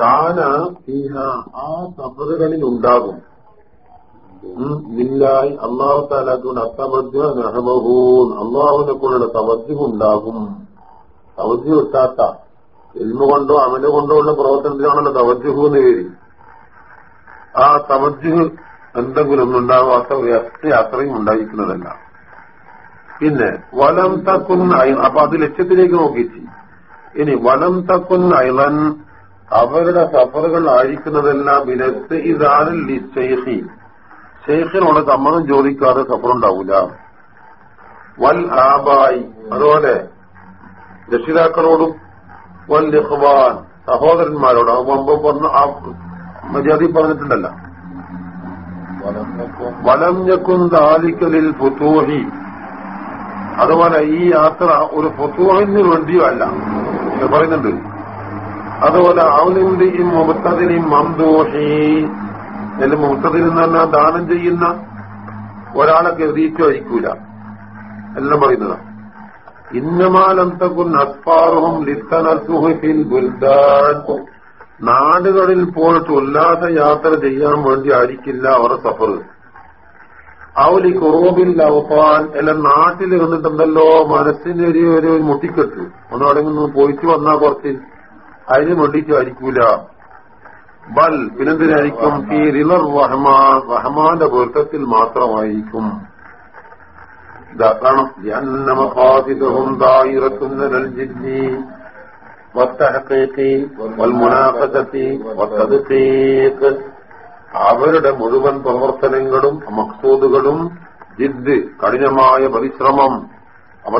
കാന ഈഹ ആ സഫറുകളിൽ ഉണ്ടാകും. ില്ലായി അള്ളാഹു താലാക്കൊണ്ട് അത്തമദ്യ അള്ളാഹുവിനെ കൊണ്ടുള്ള തവദ്യം ഉണ്ടാകും. തവദ്യം കിട്ടാത്ത എൽമ കൊണ്ടോ അമല കൊണ്ടോ ഉള്ള പ്രവർത്തനത്തിലാണല്ലോ തവദ്യഹു എന്ന് ആ തവദ്യഹ് എന്തെങ്കിലും വ്യക്തി അത്രയും ഉണ്ടായിരിക്കുന്നതല്ല. പിന്നെ വലം തക്കുന്ന അപ്പൊ അത് ലക്ഷ്യത്തിലേക്ക് നോക്കിച്ച് ഇനി വലം തക്കുന്ന അയലൻ അവരുടെ സഫറുകൾ അഴിക്കുന്നതെല്ലാം വിലത്ത് ഇതാരിൽ ഷെയ്ഖി ഷെയ്ഖിനോട് സമ്മതം ചോദിക്കാതെ സഫറുണ്ടാവൂല. വൽ ആബായി അതുപോലെ രക്ഷിതാക്കളോടും വൽ ഇഖ്വാൻ സഹോദരന്മാരോട് മുമ്പ് പറഞ്ഞ ആ മര്യാദയും പറഞ്ഞിട്ടുണ്ടല്ലോ. വലം ഞക്കും ദാലിക്കലിൽ ഫുത്തൂഹി അതുപോലെ ഈ യാത്ര ഒരു ഫുത്തൂഹിന് വേണ്ടിയോ അല്ല എന്ന് പറയുന്നുണ്ട്. അതുപോലെ ഔലിന്റെയും മുബത്തതിനെയും മന്ദോഷി അല്ലെങ്കിൽ മുബത്തതിൽ എന്ന് പറഞ്ഞാൽ ദാനം ചെയ്യുന്ന ഒരാളെ കരുതിയിട്ടോ അയക്കൂല എല്ലാം പറയുന്നതാ. ഇന്നമാലം തകുൻ അസ്പാറും ലിത്തനസുഹിൻ ബുൽദാൻ. നാടുകളിൽ പോയിട്ട് ഉല്ലാസ യാത്ര ചെയ്യാൻ വേണ്ടി ആയിരിക്കില്ല അവരുടെ സഫർ അവലി കുറോബിൽ അവപ്പാൻ എല്ലാം നാട്ടിൽ വന്നിട്ടുണ്ടല്ലോ മനസ്സിന് ഒരു ഒരു മുട്ടിക്കെട്ട് ഒന്ന് അവിടെ പോയിട്ട് വന്നാ കുറച്ച് അതിന് വേണ്ടിയിട്ട് ആയിരിക്കൂല ബൽ പിന്നെന്തിനായിരിക്കും ഈ റിലർ റഹ്മാൻ റഹ്മാന്റെ പൊരുത്തത്തിൽ മാത്രമായിരിക്കും ഇതാ കാണും ജന്നമഖാസിദഹും ദായിറത്തുന്നൽ ജിന്നി والتحقيق والمنافسة والتدقيق അവരുടെ മുഴുവൻ പ്രവർത്തനങ്ങളും മക്സൂദുകളും ജിദ് കഠിനമായ പരിശ്രമം. അവ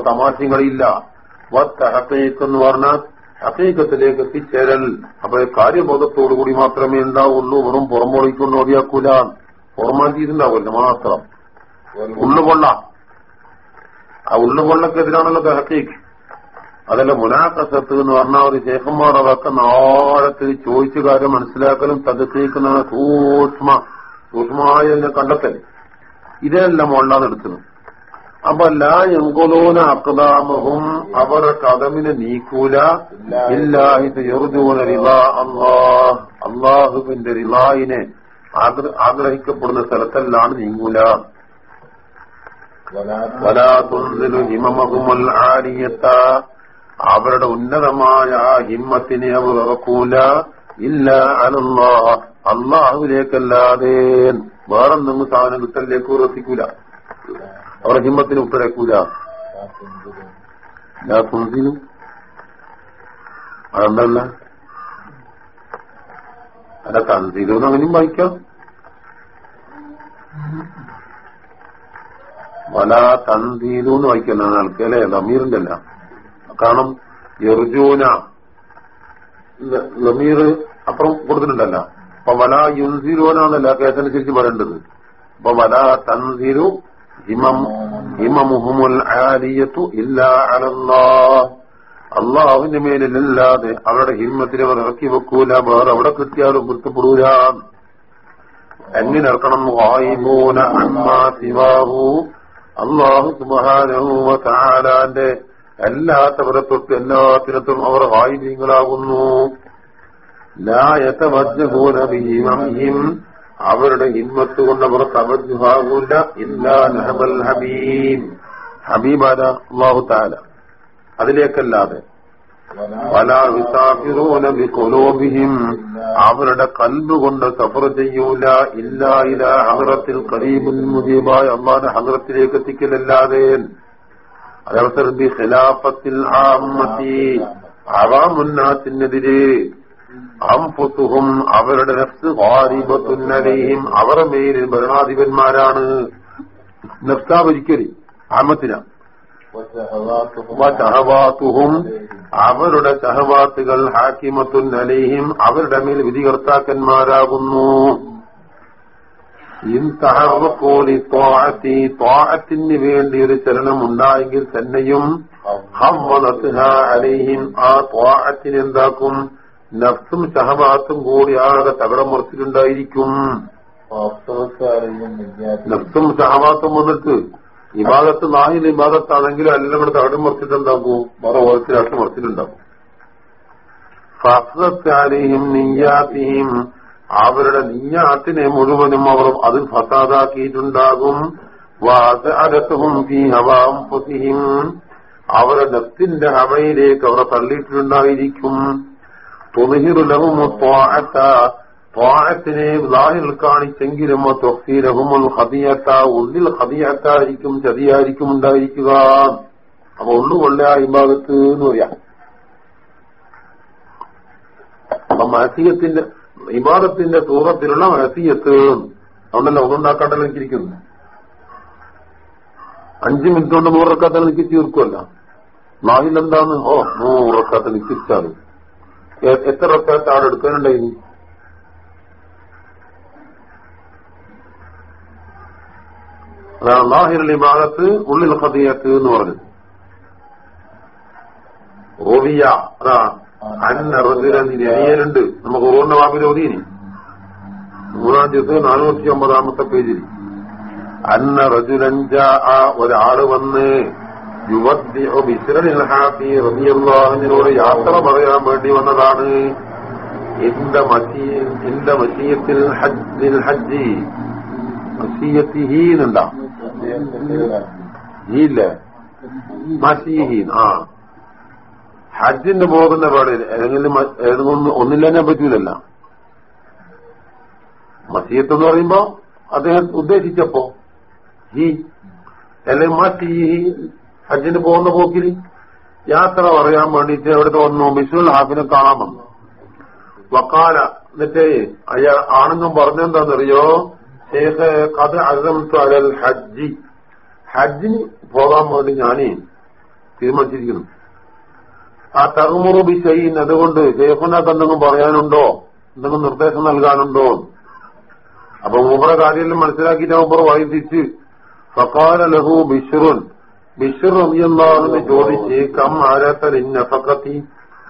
വത്തഹക്കീക്ക് എന്ന് പറഞ്ഞാൽ ഹക്കീക്കത്തിലേക്ക് എത്തിച്ചേരൽ. അപ്പൊ കാര്യബോധത്തോടുകൂടി മാത്രമേ ഉണ്ടാവുള്ളൂ. വെറും പുറമൊളിക്കൊണ്ട് ഓടിയാക്കൂല പുറമാറ്റിയിട്ടുണ്ടാവില്ല മാത്രം. ഉള്ളുകൊള്ള. ആ ഉള്ളുകൊള്ളക്കെതിരാണല്ലോ ഹക്കീക്ക് അതല്ല മുനാക്കസത്ത് എന്ന് പറഞ്ഞാൽ ഒരു ശേഖന്മാർ അതൊക്കെ നാളത്തിൽ ചോദിച്ചു കാര്യം മനസ്സിലാക്കലും തകർത്തിരിക്കുന്ന സൂക്ഷ്മ സൂക്ഷ്മമായ കണ്ടെത്തൽ ഇതെല്ലാം മുകളിലാണ് എടുക്കുന്നു അപ്പൊ ലാ എങ്കോലോന അക്താമഹും അവരുടെ കഥമിനെ നീക്കൂല. ഇല്ലാഹിത് എറുജൂന റിള അള്ളാഹ് അള്ളാഹുവിന്റെ റിലായിനെ ആഗ്രഹിക്കപ്പെടുന്ന സ്ഥലത്തെല്ലാം നീങ്ങൂല. വലാ تنزل ഹിമമഹുമൽ ആരിയത്ത. അവരുടെ ഉന്നതമായ ആ ഹിമ്മത്തിനെ അവർ ഇറക്കൂല ഇല്ല അലല്ലാ അള്ളാഹുവിലേക്കല്ലാതെ വേറെന്തെങ്കിലും സാധനം കിട്ടലിലേക്ക് ഉറപ്പിക്കൂല. അവരുടെ ഹിമ്മത്തിന് ഉത്തരക്കൂല അതെന്തല്ല? അല്ല തൻസീലും അങ്ങനെയും വായിക്കാം. വല തൻസീലു എന്ന് വായിക്കുന്ന ആൾക്ക് അല്ലെ? ലമീറിന്റെ അല്ല. കാരണം യർജൂന ലമീർ അപ്പുറം കൊടുത്തിട്ടുണ്ടല്ല. അപ്പൊ വല യുൻസിരോനാന്നല്ല കേസനുസരിച്ച് പറയേണ്ടത് അപ്പൊ വല തൻസിരു അള്ളാഹുവിന്റെ മേലിലല്ലാതെ അവരുടെ ഹിമ്മത്തിന് അവർ ഇറക്കി വെക്കൂല. വേറെ അവിടെ കിട്ടിയാലും പൊരുത്തപ്പെടൂല. എങ്ങനെ ഇറക്കണം? അള്ളാഹു സുബാനഹു താലാന്റെ എല്ലാത്തവരെ തൊട്ട് എല്ലാത്തിനത്തും അവർ വായുബീങ്ങളാകുന്നു ലായത്തവജ്ജൂനബിഹിം അവരുടെ ഹിമ്മത്ത് കൊണ്ട് അവർ തവജ്ജുഹാകൂല. ഇല്ലാ നഹബൽ ഹബീം. ഹബീബാല അള്ളാഹു താല അതിലേക്കല്ലാതെ. അവരുടെ കൽബ് കൊണ്ട് സഫർ ചെയ്യൂല. ഇല്ലാ ഇല ഹദ്റത്തിൽ ഖരീബുൽ മുജീബായ അമ്മാന ഹദ്റത്തിലേക്ക് എത്തിക്കലല്ലാതെ അതവസർ ബി ഖിലാഫത്തിൽ അവാമുന്നാത്തിനെതിരെ അംഫുസുഹും അവരുടെ നഫ്സ് ഖാരിബത്തുന്നലയും അവരുടെ മേലിൽ ഭരണാധിപന്മാരാണ്. നഫ്സാവരിക്കൽ ആമത്തിനാ. അവരുടെ സഹവാത്തുകൾ ഹാക്കിമത്തുൻ അലൈഹിം അവരുടെ മേൽ വിധികർത്താക്കന്മാരാകുന്നു. ത്വാഅത്തിന് വേണ്ടി ഒരു ചലനം ഉണ്ടായെങ്കിൽ തന്നെയും അലൈഹിം ആ ത്വാഅത്തിന് എന്താക്കും? നഫ്സും ഷഹബാത്തും കൂടി ആകെ തകടം മുറിച്ചിട്ടുണ്ടായിരിക്കും. നഫ്സും ഷഹബാത്തും വന്നിട്ട് ഇബാദത്ത് നാഹിൽ ഇബാദത്താണെങ്കിലും എല്ലാം കൂടെ തകടം മറിച്ചിട്ടുണ്ടാകും വേറെ ഓരത്തിലാട്ട് മറിച്ചിട്ടുണ്ടാകും ഫസ്വത്താലിഹിം നീയാത്തിഹിം അവരുടെ നീയാത്തിനെ മുഴുവനും അവർ അത് ഫസാദാക്കിയിട്ടുണ്ടാകും. അവരുടെ നെത്തിന്റെ ഹവയിലേക്ക് അവരെ തള്ളിയിട്ടുണ്ടായിരിക്കും. ത്വാഅത്തിനെ ലാഹിൽ കാണിച്ചെങ്കിലും തൊഫീരഹുമുൽ ഹതിയത്ത ഉള്ളിൽ ഹതിയത്തായിരിക്കും ചതിയായിരിക്കും ഉണ്ടായിരിക്കുക. അപ്പൊ ഉള്ളുകൊള്ള ഭാഗത്ത് എന്ന് പറയാം. അപ്പൊ മഹസീയത്തിന്റെ ഇബാദത്തിന്റെ സൂറത്തിലുള്ള മഹസീയത്ത് അതുകൊണ്ടല്ല ഒന്നുണ്ടാക്കാണ്ടല്ലോ എനിക്കിരിക്കുന്നു. അഞ്ചു മിനിറ്റ് കൊണ്ട് നൂറക്കാത്ത എനിക്ക് തീർക്കുമല്ല നാവിലെന്താന്ന് ഓ നൂറക്കാത്ത നിശ്ചിച്ചാണ് എത്ര റക്കാത്ത ആടെ എടുക്കാനുണ്ടായി അതാണ് ലാഹിറിന്റെ ഭാഗത്ത് ഉള്ളിൽ ഹദിയത്ത് എന്ന് പറഞ്ഞത്. ഓവിയ അതാ അന്ന നമ്മ ഓർണ വാബിൽ ഓതിയിനി മൂന്നാം ദിവസം നാനൂറ്റി ഒമ്പതാമത്തെ പേജിൽ. അന്ന റജുലഞ്ച ഒരാൾ വന്ന് യുവദ്ദിനോട് യാത്ര പറയാൻ വേണ്ടി വന്നതാണ്. എന്റെ എന്റെ മസീയത്തിൽ ഹജ്ജിൽ ഹജ്ജി. മസീയത്തിഹീനുണ്ടാ ഹീല്ല മസീഹീൻ ആ. ഹജ്ജിന് പോകുന്ന പാടില്ല ഏതെങ്കിലും ഏതെങ്കിലും ഒന്നില്ലെന്നെ പറ്റൂലല്ല. മസീത്ത് എന്ന് പറയുമ്പോ അദ്ദേഹം ഉദ്ദേശിച്ചപ്പോ ഈ അല്ലെങ്കിൽ മസീ ഹജ്ജിന് പോകുന്ന പോക്കിൽ യാത്ര പറയാൻ വേണ്ടിയിട്ട് എവിടുത്തെ വന്നു. മിസുൽ ഹാഫിനെ കാണാൻ വന്നു. വക്കാല എന്നിട്ട് അയാൾ ആണെന്നും പറഞ്ഞെന്താണെന്നറിയോ ശേഖ കഥ അസംത്തു അലൽ ഹജ്ജി. ഹജ്ജിന് പോകാൻ വേണ്ടി ഞാനേ തീരുമാനിച്ചിരിക്കുന്നു. ആ തറുമുറു ചെയ്യുന്ന അതുകൊണ്ട് ഷേഖുനക്ക് എന്തെങ്കിലും പറയാനുണ്ടോ? എന്തെങ്കിലും നിർദ്ദേശം നൽകാനുണ്ടോ? അപ്പൊ മൂപ്പറെ കാര്യം മനസ്സിലാക്കിയിട്ട് മൂപ്പർ വായി തിരിച്ച് ഫക്കാല ലഹു ബിഷുറുൻ ബിഷുർ റബിയെന്നാണെന്ന് ചോദിച്ച് കം ആരാത്തൽ ഇന്നഫക്കത്തി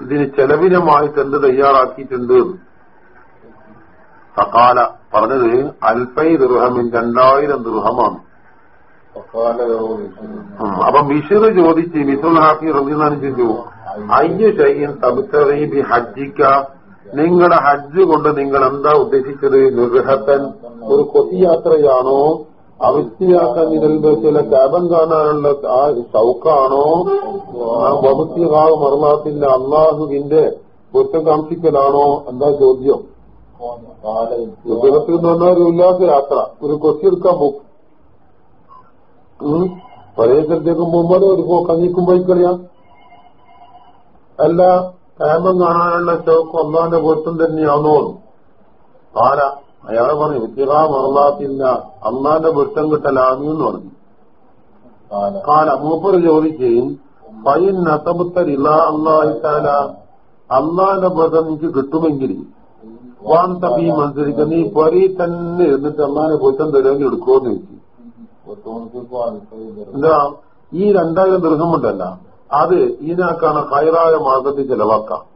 ഇതിന് ചെലവിനമായിട്ട് എന്ത് തയ്യാറാക്കിയിട്ടുണ്ട്? ഫക്കാല പറഞ്ഞത് അൽഫൈ ദുർഹമിൻ രണ്ടായിരം ദുർഹമാണ്. അപ്പൊ ബിഷുർ ചോദിച്ച് ബിസുൽ ഹാഫി റബിന്നാണ് ചോദിച്ചു അയ്യ ഹജ്ജിക്ക. നിങ്ങളുടെ ഹജ്ജ് കൊണ്ട് നിങ്ങൾ എന്താ ഉദ്ദേശിച്ചത്? നിർഹത്തൻ ഒരു കൊത്തിയാത്രയാണോ അവിസ്തിയാക്കാൻ നിലനിൽച്ചില്ല ക്യാബൻ കാണാനുള്ള ആ ഷൗക്കാണോ? ആ വമുത്തിഹാവ് മറന്നാത്തിന്റെ അള്ളാഹുവിന്റെ കുറ്റകാംക്ഷിക്കലാണോ എന്താ ചോദ്യം? ഉദ്യോഗത്തിൽ എന്ന് പറഞ്ഞാൽ ഒരു ഉല്ലാസ യാത്ര ഒരു കൊച്ചി എടുക്കാൻ പോകും പഴയ സ്ഥലത്തേക്കും പോകുമ്പോൾ ഒരു കഞ്ഞിക്കും പോയി കളിയാം അല്ല ക്യാമ്പം കാണാനുള്ള ചോക്ക് ഒന്നാന്റെ പൊരുത്തം തന്നെയാണോ ആരാ? അയാൾ പറഞ്ഞു വിത്തിറാ മറന്നാത്തില്ല അന്നാന്റെ പൊരുത്തം കിട്ടലാമി എന്ന് പറഞ്ഞു. കാല മൂപ്പർ ചോദിക്കുകയും പയ്യൻ നസബുത്തരില്ല അന്നായിട്ടാല അന്നാന്റെ പൊരുത്തം എനിക്ക് കിട്ടുമെങ്കിൽ വാൻ തബി മനസ്സിലിക്ക നീ പൊരി തന്നെ എന്നിട്ട് അന്നാന്റെ പൊരുത്തം തരുമെങ്കിൽ എടുക്കുമെന്ന് ചോദിച്ചു. എന്താ? ഈ രണ്ടായിരം ദൃഹമുണ്ടല്ല അത് ഇതിനാക്കാണ് ഹൈറായ മാർഗത്തിൽ ചെലവാക്കാം.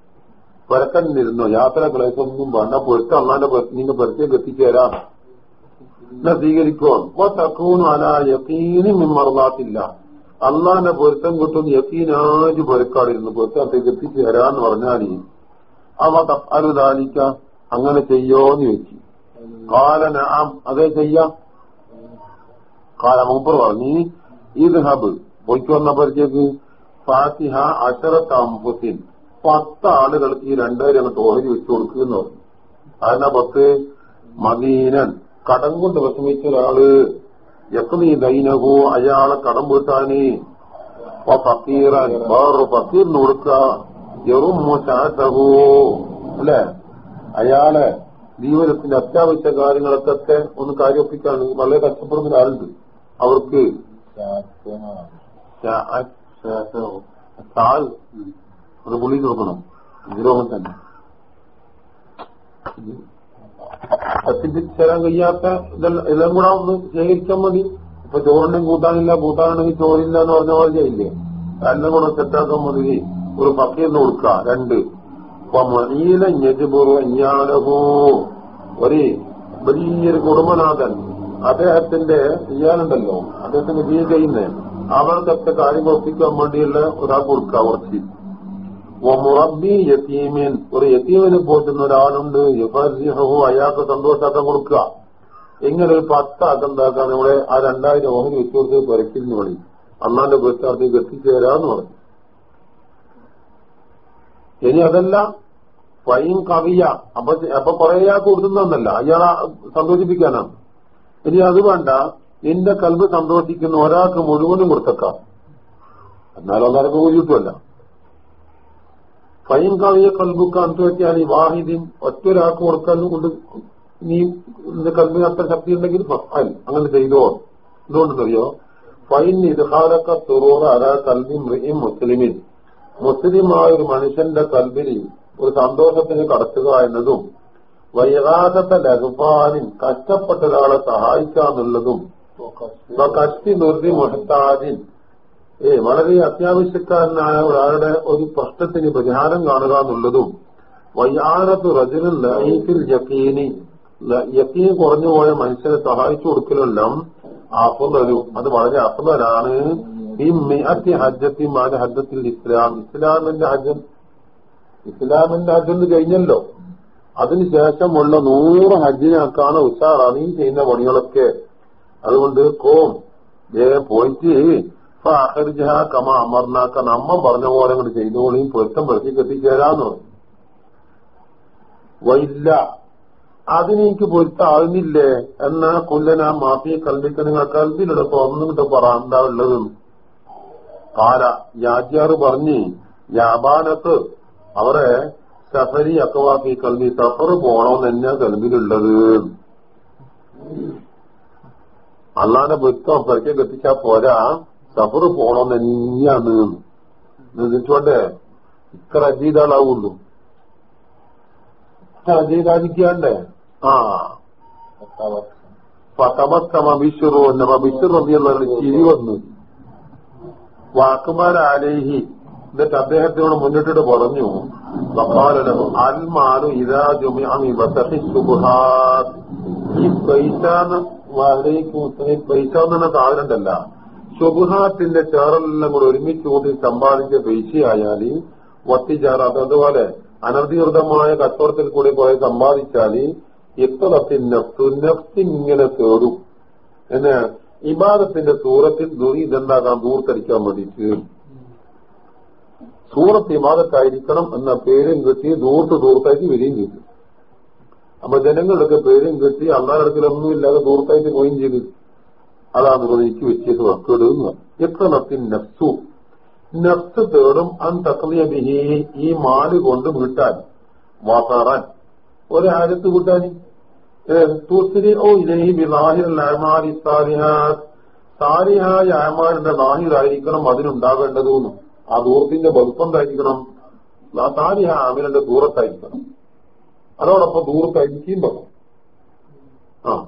വരക്കന്നിരുന്നു യാത്ര ക്ലേശമൊന്നും വേണ്ട പൊരുത്ത അള്ളാന്റെ നിങ്ങൾ പുരത്തേക്ക് എത്തിച്ചേരാം. എന്നാ സ്വീകരിക്കോ തക്കൂനും അല അള്ളാന്റെ പൊരുത്തം കിട്ടുന്ന യക്കീനാജ് പൊരുക്കാടിരുന്നു. പൊരുത്തത്തേക്ക് എത്തിച്ചേരാന്ന് പറഞ്ഞാൽ അവ തപ്പാലിക്ക അങ്ങനെ ചെയ്യോന്ന് ചോദിച്ചു. കാലന അതേ ചെയ്യാം? കാല മൂപ്പർ പറഞ്ഞു ഇത് ഹബ് പൊയ്ക്കൊന്ന വന്നപ്പോഴത്തേക്ക് ഫാത്തിഹ അഷറത്താമ്പുസിൻ പത്ത് ആളുകൾക്ക് ഈ രണ്ടുപേരും അങ്ങ് തോഹരി വെച്ചു കൊടുക്കുന്നു പറഞ്ഞു. അതിനാ പത്ത് മദീനൻ കടം കൊണ്ട് വിഷമിച്ച ഒരാൾ എത്രീ ദൈനകോ അയാളെ കടം വീട്ടാന്. ഫക്കീറൻ വേറൊരു ഫക്കീറിന് കൊടുക്ക. ജെറുമോ ചാറ്റകോ അല്ലെ? അയാളെ ജീവിതത്തിന്റെ അത്യാവശ്യ കാര്യങ്ങളൊക്കെ ഒന്ന് കാര്യമൊപ്പിക്കാൻ വളരെ കഷ്ടപ്പെടുന്ന ഒരാളുണ്ട് അവർക്ക് താൽ അത് പുളി കൊടുക്കണം വിരോധം തന്നെ. എത്തിച്ചേരാൻ കഴിയാത്ത ഇതെല്ലാം കൂടെ ഒന്ന് ശേഖരിച്ചാൽ മതി. ഇപ്പൊ ചോറുണ്ടെങ്കിൽ കൂട്ടാനില്ല കൂട്ടാനുണ്ടെങ്കിൽ ചോറില്ല എന്ന് പറഞ്ഞ പോലെ ഇല്ലേ എല്ലാം കൂടെ സെറ്റാക്കാൻ മതി. ഒരു പക്കയെന്ന് കൊടുക്ക രണ്ട്. മണീല ഞെജുപൂർവ ഇയാളഹോ ഒരു വലിയൊരു കുടുംബനാഥൻ അദ്ദേഹത്തിന്റെ ഇയാളുണ്ടല്ലോ. അദ്ദേഹത്തിന്റെ ജീവിതം ചെയ്യുന്നേ. അവർക്കൊക്കെ കാര്യം ഉറപ്പിക്കാൻ വേണ്ടിയുള്ള ഒരാൾ കൊടുക്കുക കുറച്ച് മുറബി യത്തീമിൻ ഒരു യത്തീമിനെ പോറ്റുന്ന ഒരാളുണ്ട്. യുഫർഹു അയാൾക്ക് സന്തോഷാക്കാൻ കൊടുക്കുക. ഇങ്ങനെ ഒരു പത്താക്കം എന്താക്കാൻ നമ്മുടെ ആ രണ്ടായിരം ഓഹരി വെച്ചുകൊടുത്ത് കൊടുത്ത് പുരക്കിലിന് പണി അന്നാന്റെ പുരസ്കാരത്തേക്ക് എത്തിച്ചേരാന്ന് പറഞ്ഞു. ഇനി അതല്ല ഫൈൻ കവിയ. അപ്പൊ അപ്പൊ കുറെ അയാൾക്ക് കൊടുക്കുന്നതല്ല അയാളെ സന്തോഷിപ്പിക്കാനാണ്. ഇനി അത് വേണ്ട. നിന്റെ കൽബ് സന്തോഷിക്കുന്ന ഒരാൾക്ക് മുഴുവനും കൊടുത്തേക്കാം. എന്നാലും ഒന്നരക്ക് കൂലി കിട്ടുമല്ല ഫൈൻ കവിയ കൽബുക്ക് അന്തുവെച്ചാൽ ഈ വാഹിദിൻ ഒറ്റൊരാൾക്ക് കൊടുക്കാൻ കൊണ്ട് നീ നിന്റെ കൽബിന് അത്ര ശക്തി ഉണ്ടെങ്കിൽ അങ്ങനെ ചെയ്തോ? എന്തുകൊണ്ടെന്നറിയോ ഫൈൻ ഇദ്ഹാലക്ക തുറൂറ അരാ കൽബി മൃഹിം മുസ്ലിമിൻ. മുസ്ലിമായ ഒരു മനുഷ്യന്റെ കൽബിൽ ഒരു സന്തോഷത്തിന് കടത്തുക എന്നതും വൈകാതത്തെ ലഘുപാനിൻ കഷ്ടപ്പെട്ട ഒരാളെ സഹായിക്കാന്നുള്ളതും കഷ്ടി നിർത്തി മുഹത്താജിൻ ഏ വളരെ അത്യാവശ്യക്കാരനായ ഒരാളുടെ ഒരു പ്രശ്നത്തിന് പരിഹാരം കാണുക എന്നുള്ളതും വയ്യാറത്ത് റജുലിൻ ലൈഫിൽ യക്കീനി. യക്കീൻ കുറഞ്ഞു പോയ മനുഷ്യനെ സഹായിച്ചു കൊടുക്കലെല്ലാം അഫുദലും അത് വളരെ അഫുദലാണ് ഈ മിഅത്തി ഹജ്ജത്തി മാല ഹജ്ജത്തിൽ ഇസ്ലാം. ഇസ്ലാമിന്റെ ഹജ്ജൻ ഇസ്ലാമിന്റെ ഹജ്ജ് കഴിഞ്ഞല്ലോ. അതിനുശേഷമുള്ള നൂറ് ഹജ്ജിനാക്കാണ് ഉഷാറാണ് ഈ ചെയ്യുന്ന പണികളൊക്കെ. അതുകൊണ്ട് കോം. ദേ പോയിട്ട് ഫാഹർജഹ കമ അമർനാക്ക. നമ്മ പറഞ്ഞ പോലെ അങ്ങോട്ട് ചെയ്തോളി പൊരുത്തം പെടുത്തി എത്തിച്ചേരാന്ന് പറഞ്ഞു. വൈല്ല. അതിനെനിക്ക് പൊരുത്താകുന്നില്ലേ എന്നാ കൊല്ലന മാഫി കൽവിക്ക് നിങ്ങൾ കൽവിലൂടെ തുറന്നിട്ട് പറ എന്താ ഉള്ളത്? കാല യാജ്യാറ് പറഞ്ഞ് യാബാനത്ത് അവരെ സഫരി അക്കവാക്കി കൽവി സഫർ പോണോന്ന് തന്നെ കൽവിലുള്ളത്? അല്ലാതെ വൃത്തം പെരക്കെ കത്തിച്ചാ പോരാ. സഫർ പോണോന്ന് തന്നെയാണ്. എന്നിട്ടോണ്ടേ ഇത്ര അജീതാളാവുള്ളൂ അജീതാദിക്കാണ്ടേ ആ. ഫതമസ്തമ ബിഷുറു എന്നമ ബിഷുർ എന്നുള്ള ചിരി വന്നു. വാക്കുമാരാലേഹി. എന്നിട്ട് അദ്ദേഹത്തിനോട് മുന്നിട്ടിട്ട് പറഞ്ഞു. അൽമാലു ഇതാ ജുമിഅമി വസഹി സുബ്ഹാത്ത്. ഈ പൈസ വലൈക്കും പൈസ എന്നുള്ള സാധനം ഉണ്ടല്ല സുബുഹാത്തിന്റെ ചേറലെല്ലാം കൂടെ ഒരുമിച്ച് കൂട്ടി സമ്പാദിച്ച പൈസയായാൽ വത്തിച്ചാറാത്ത അതുപോലെ അനധികൃതമായ കച്ചവടത്തിൽ കൂടി പോയി സമ്പാദിച്ചാൽ ഇത്തരത്തിൽ നഫ്സു തേടും. എന്ന് ഇബാദത്തിന്റെ സൂറത്തിൽ ദുരി ഇതെന്താകാൻ ദൂർത്തടിക്കാൻ വേണ്ടിയിട്ട്? സൂറത്ത് ഇബാദത്തായിരിക്കണം എന്ന പേരും കിട്ടി ദൂർത്ത് ദൂർത്തായിട്ട് വരികയും ചെയ്തു. അപ്പൊ ജനങ്ങളൊക്കെ പേരും കിട്ടി അള്ളാഹടുക്കലൊന്നും ഇല്ലാതെ ദൂർത്തായിട്ട് പോയും ചെയ്ത്. അതാണ് എനിക്ക് വ്യത്യസ്ത എത്ര നത്തി നഫ്സു? നഫ്സ് തേടും അൻ തക്ലിയ ബിഹി ഈ മാൽ കൊണ്ട് വീട്ടാൻ വാസാറാൻ. ഒരാരത്ത് വീട്ടാൻ തൂത്തിരി ഓ ഇലഹി ബിലാഹിറി സാലിഹാത്ത്. സാലിഹായ ആമാരുടെ നാഹിറായിരിക്കണം അതിനുണ്ടാവേണ്ടതെന്നും ആ വലുപ്പം വലുപ്പന്തായിരിക്കണം സാലിഹ ആമിനന്റെ ദൂരത്തായിരിക്കണം അതോടൊപ്പം ദൂരത്തായിരിക്കും പറഞ്ഞു ആ.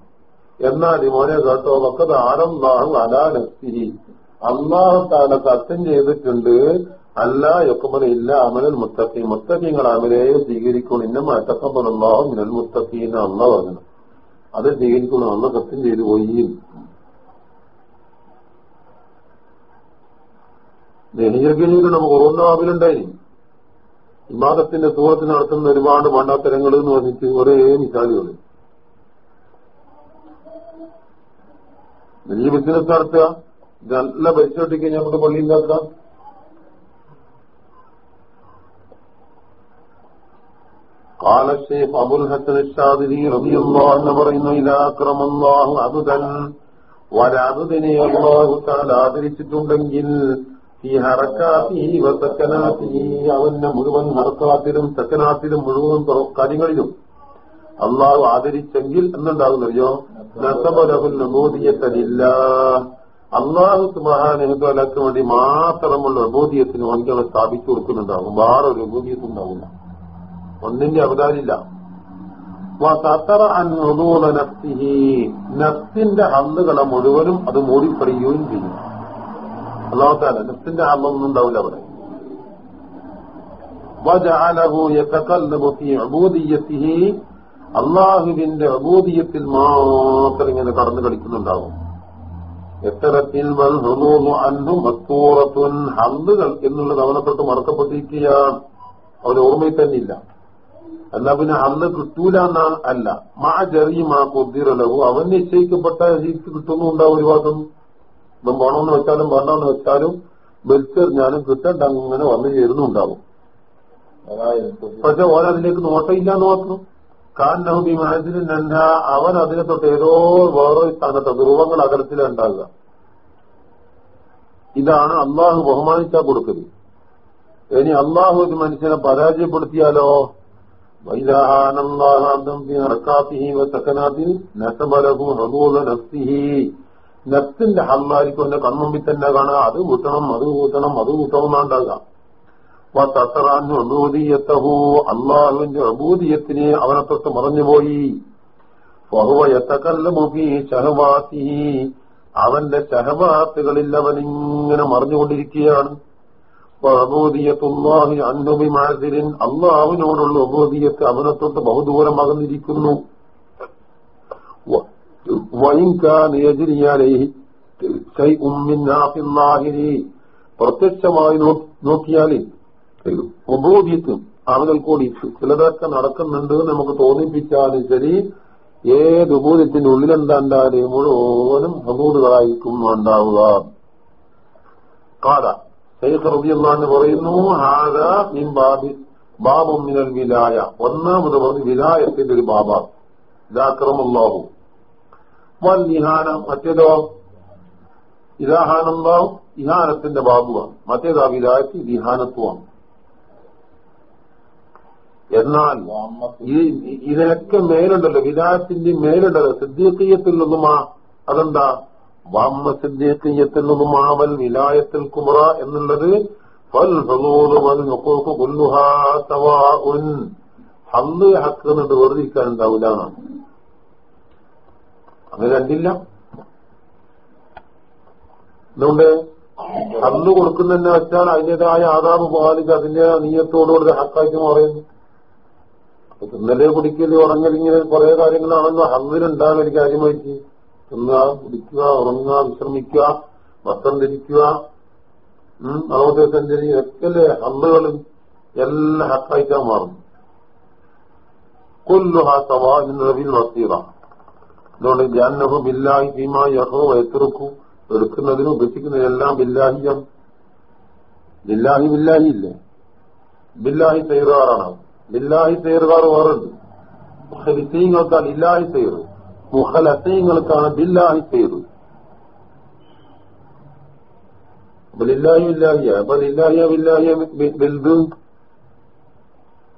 എന്നാൽ മോനെ കേട്ടോ വക്കത് ആനന്ദാഹു അലാ നഫ്സിഹി. അള്ളാഹത്താല സത്യം ചെയ്തിട്ടുണ്ട്. അല്ല യൊക്കമന ഇല്ല അമലൻ മുത്തഫി മുത്തഫിങ്ങൾ അമലയെ സ്വീകരിക്കണം ഇന്ന മാറ്റക്കപ്പനല്ലാഹു മിനൽ മുത്തഫീന്ന് അന്ന പറഞ്ഞു. അത് സ്വീകരിക്കണം അന്ന് സത്യം ചെയ്തു പോയി. നെഹിയഗിനിയിൽ നമുക്ക് ഉറന്നാവിലുണ്ടായി വിവാദത്തിന്റെ സൂറത്തിന് നടത്തുന്ന ഒരുപാട് മണ്ടാത്തരങ്ങൾ എന്ന് പറഞ്ഞിട്ട് ഒരേ മിസാലുകൾ വലിയ ബിസിനസ് നടത്തുക നല്ല പൈസ കിട്ടിക്കഴിഞ്ഞാൽ നമുക്ക് പള്ളി ഉണ്ടാക്കാം قال الشيخ أبو الحسن الشاذلي رضي الله عنه പറയുന്നു إذا أكرم الله عبدا ഒരബുദിനെ അള്ളാഹു താല ആദരിച്ചിട്ടുണ്ടെങ്കിൽ ഈ ഹറക്കാത്തി സക്കനാത്തി അവന്റെ മുഴുവൻ ഹറക്കാത്തിലും സക്കനാത്തിലും മുഴുവൻ കാര്യങ്ങളിലും അള്ളാഹു ആദരിച്ചെങ്കിൽ എന്നുണ്ടാകുന്നറിയോ? നസബലഹുൽ അള്ളാഹു സുബാനഹുലക്ക് വേണ്ടി മാത്രമുള്ള അബോധിയത്തിന് അവൻകളെ സ്ഥാപിച്ചു കൊടുക്കുന്നുണ്ടാകും. വേറെ ഒരു അബോധിയത്തും ഉണ്ടാവില്ല. ഒന്നിന്റെ അവതാരില്ല. നഫ്സിന്റെ ഹന്നുകളെ മുഴുവനും അത് മൂടിപ്പടിയുകയും ചെയ്യും. അള്ളാഹുത്താല നഫ്സിന്റെ അള്ളൊന്നും ഉണ്ടാവില്ല അവിടെ. അള്ളാഹുവിന്റെ അബൂദിയത്തിൽ മാത്രം ഇങ്ങനെ കടന്നു കളിക്കുന്നുണ്ടാവും. എത്തരത്തിൽ മസ്തൂറത്തുൻ ഹന്തുകൾ എന്നുള്ളത് അവനെ തൊട്ട് മറക്കപ്പെട്ടിരിക്കുകയാണ്. അവന് ഓർമ്മയിൽ തന്നെ ഇല്ല. എന്നാ പിന്നെ അന്ന് കിട്ടൂല എന്നാ അല്ല. മാ ചെറിയ മാ കൊതിരലവും അവൻ നിശ്ചയിക്കപ്പെട്ട കിട്ടുന്നുണ്ടാവും ഒരു ഇപ്പം വേണമെന്ന് വെച്ചാലും വേണ്ടെന്ന് വെച്ചാലും വലിച്ചെറിഞ്ഞാലും കിട്ടണ്ട അങ്ങനെ വന്നു ചേരുന്നുണ്ടാവും. പക്ഷെ ഓരതിലേക്ക് നോട്ടയില്ല എന്ന് മാത്രം. കാന്നഹു ബിമാനത്തിന് നന്ന അവൻ അതിനെ തൊട്ട് ഏതോ വേറെ സ്ഥാനത്ത് ധ്രുവങ്ങൾ അകലത്തിലുണ്ടാകുക ഇതാണ് അള്ളാഹു ബഹുമാനിച്ചാ കൊടുക്കൽ. ഇനി അള്ളാഹു ഒരു മനുഷ്യനെ പരാജയപ്പെടുത്തിയാലോ? നഫ്സിന്റെ ഹല്ലാരിക്കും എന്റെ തന്നെ കാണുക. അത് കൂട്ടണം അത് കൂട്ടണം അത് കൂട്ടണം എന്നാണ്ടാകാം അബൂദിയത്തഹു അള്ളാഹുവിന്റെ അബൂദിയത്തിനെ അവനെ തൊട്ട് മറഞ്ഞുപോയി. അവന്റെ ശഹവാത്തുകളിൽ ഇങ്ങനെ മറിഞ്ഞുകൊണ്ടിരിക്കുകയാണ്. അള്ളാഹുവിനോടുള്ള അബോധിയത്ത് അവനെ തൊട്ട് ബഹുദൂരം അകന്നിരിക്കുന്നു പ്രത്യക്ഷമായി നോക്കിയാൽ ഉപബോധ്യത്തും ആളുകൾ കൂടി ചിലതൊക്കെ നടക്കുന്നുണ്ട് നമുക്ക് തോന്നിപ്പിച്ചാലും ശരി. ഏത് ഉപബോധ്യത്തിന്റെ ഉള്ളിലെന്താണ്ടാൽ മുഴുവനും ഹബൂദുകളായിരിക്കും ഉണ്ടാവുക. കാല റബിയെന്ന് പറയുന്നു ഹാദ മിൻ ബാബി ബാബും മിനൽ വിലായ. ഒന്നാമത് പറഞ്ഞു വിലായത്തിന്റെ ഒരു ബാബ ഇതാക്രമല്ലാഹു വൽ നിഹാന മറ്റേതോ ഇതാഹാനല്ലാഹു ഇഹാനത്തിന്റെ ബാബുവാണ്. മറ്റേതോ വിധായത്തിൽ ദിഹാനത്വമാണ് എന്നാൽ ഇതിനൊക്കെ മേലുണ്ടല്ലോ വിധായത്തിന്റെ മേലുണ്ടല്ലോ. സിദ്ദീഖീയത്തിൽ നിന്നുമാ അതെന്താ? വാമ സിദ്ദീഖീയത്തിൽ നിന്നും ആവൽ വിലായത്തിൽ കുമറ എന്നുള്ളത് ഹന്ന് ഹക്ക് എന്നിട്ട് വെറുതെ ഇരിക്കാനുണ്ടാവില്ല എന്നാണ്. അങ്ങനെ കണ്ടില്ല അതുകൊണ്ട് അന്ന് കൊടുക്കുന്നതെന്ന് വെച്ചാൽ അതിന്റേതായ ആദാബ് പാലിച്ച് അതിന്റെ നീയത്തോടുകൂടി ഹക്കാക്കി പറയുന്നു തിന്നലെ കുടിക്കൽ ഉറങ്ങൽ ഇങ്ങനെ കുറെ കാര്യങ്ങളാണല്ലോ. ഹന്നിലുണ്ടാകും ഒരു കാര്യമായിട്ട് തിന്നുക കുടിക്കുക ഉറങ്ങുക വിശ്രമിക്കുക വസ്ത്രം ധരിക്കുക അറുപത്തി സഞ്ചരി ഒക്കെല്ലേ ഹന്നുകളും എല്ലാം ഹക്കായിക്കാൻ മാറും കൊല്ലു ഹാ സവാഹിൻ വസീറ. അതുകൊണ്ട് ജാനഹു ബില്ലാഹി ഭീമാ യഹോ എത്തിറുക്കു എടുക്കുന്നതിനും ഉപേക്ഷിക്കുന്നതിനെല്ലാം ബില്ലാഹിയാണ് ബില്ലാഹി ബില്ലാഹി ഇല്ലേ? ബില്ലാഹി തയ്യാറാണ് ബില്ലാഹി തയ്യാറുകാർ വേറുണ്ട്. മുഹലിസീങ്ങൾക്കാണ് ഇല്ലാഹി തയ്യറ് മുഹലസീങ്ങൾക്കാണ് ബില്ലാഹി തയ്യറ് അപ്പൊ ലില്ലാഹി ബില്ലാഹിയ? അപ്പൊ ലില്ലാഹിയ ബില്ലാഹിയ ബിൽദ്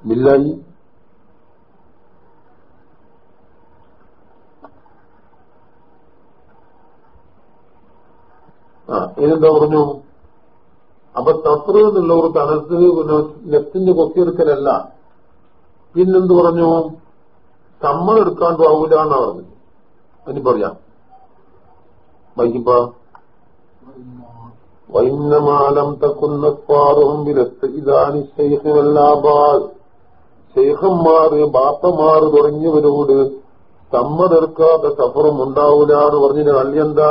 ബില്ലാഹി ആ ഇതെന്താ പറഞ്ഞു? അപ്പൊ തത്ര എന്നുള്ളവർ തനത്ത് ലെഫ്റ്റിന്റെ കൊത്തിയെടുക്കലല്ല. പിന്നെന്ത് പറഞ്ഞു? സമ്മതം എടുക്കാൻ പോകൂല എന്നാ പറഞ്ഞു. അതിന് പറയാം. വൈകിപ്പ വൈന്നമാലം തക്കുന്ന സ്വാറും ഇതാണ് ശൈഖിനല്ലാബാദ് ശൈഖന്മാർ ബാപ്പമാർ തുടങ്ങിയവരോട് സമ്മതെടുക്കാത്ത സഫറും ഉണ്ടാവൂല എന്ന് പറഞ്ഞതിന്റെ കള്ളി എന്താ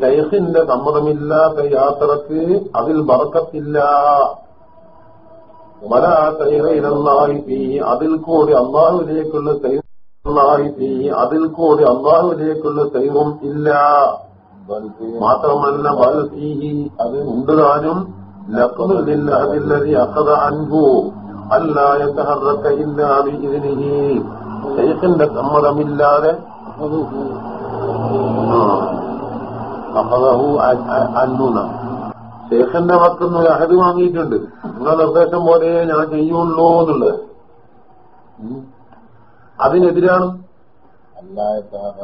ശൈഖിന്റെ സമ്മതമില്ലാത്ത യാത്രയ്ക്ക് അതിൽ ബറക്കത്തില്ല. മലായി അതിൽ കൂടി അള്ളാഹുവിലേക്കുള്ള സൈറായി അതിൽ കൂടി അള്ളാഹുവിലേക്കുള്ള സൈറും ഇല്ല. മാത്രമല്ല ബൽഫീഹി അത് ഉണ്ട് താനും. ലക്കുന്നില്ല അതില്ലതി അസത ഇതിന് ഷെയ്ഖിന്റെ സമ്മതമില്ലാതെ ശേഖന്റെ വക്കുന്ന ഒരു അഹദ് വാങ്ങിയിട്ടുണ്ട്. നിങ്ങളെ നിർദ്ദേശം പോലെ ഞാൻ ചെയ്യുള്ളൂ എന്നുള്ളത്. അതിനെതിരാണ്.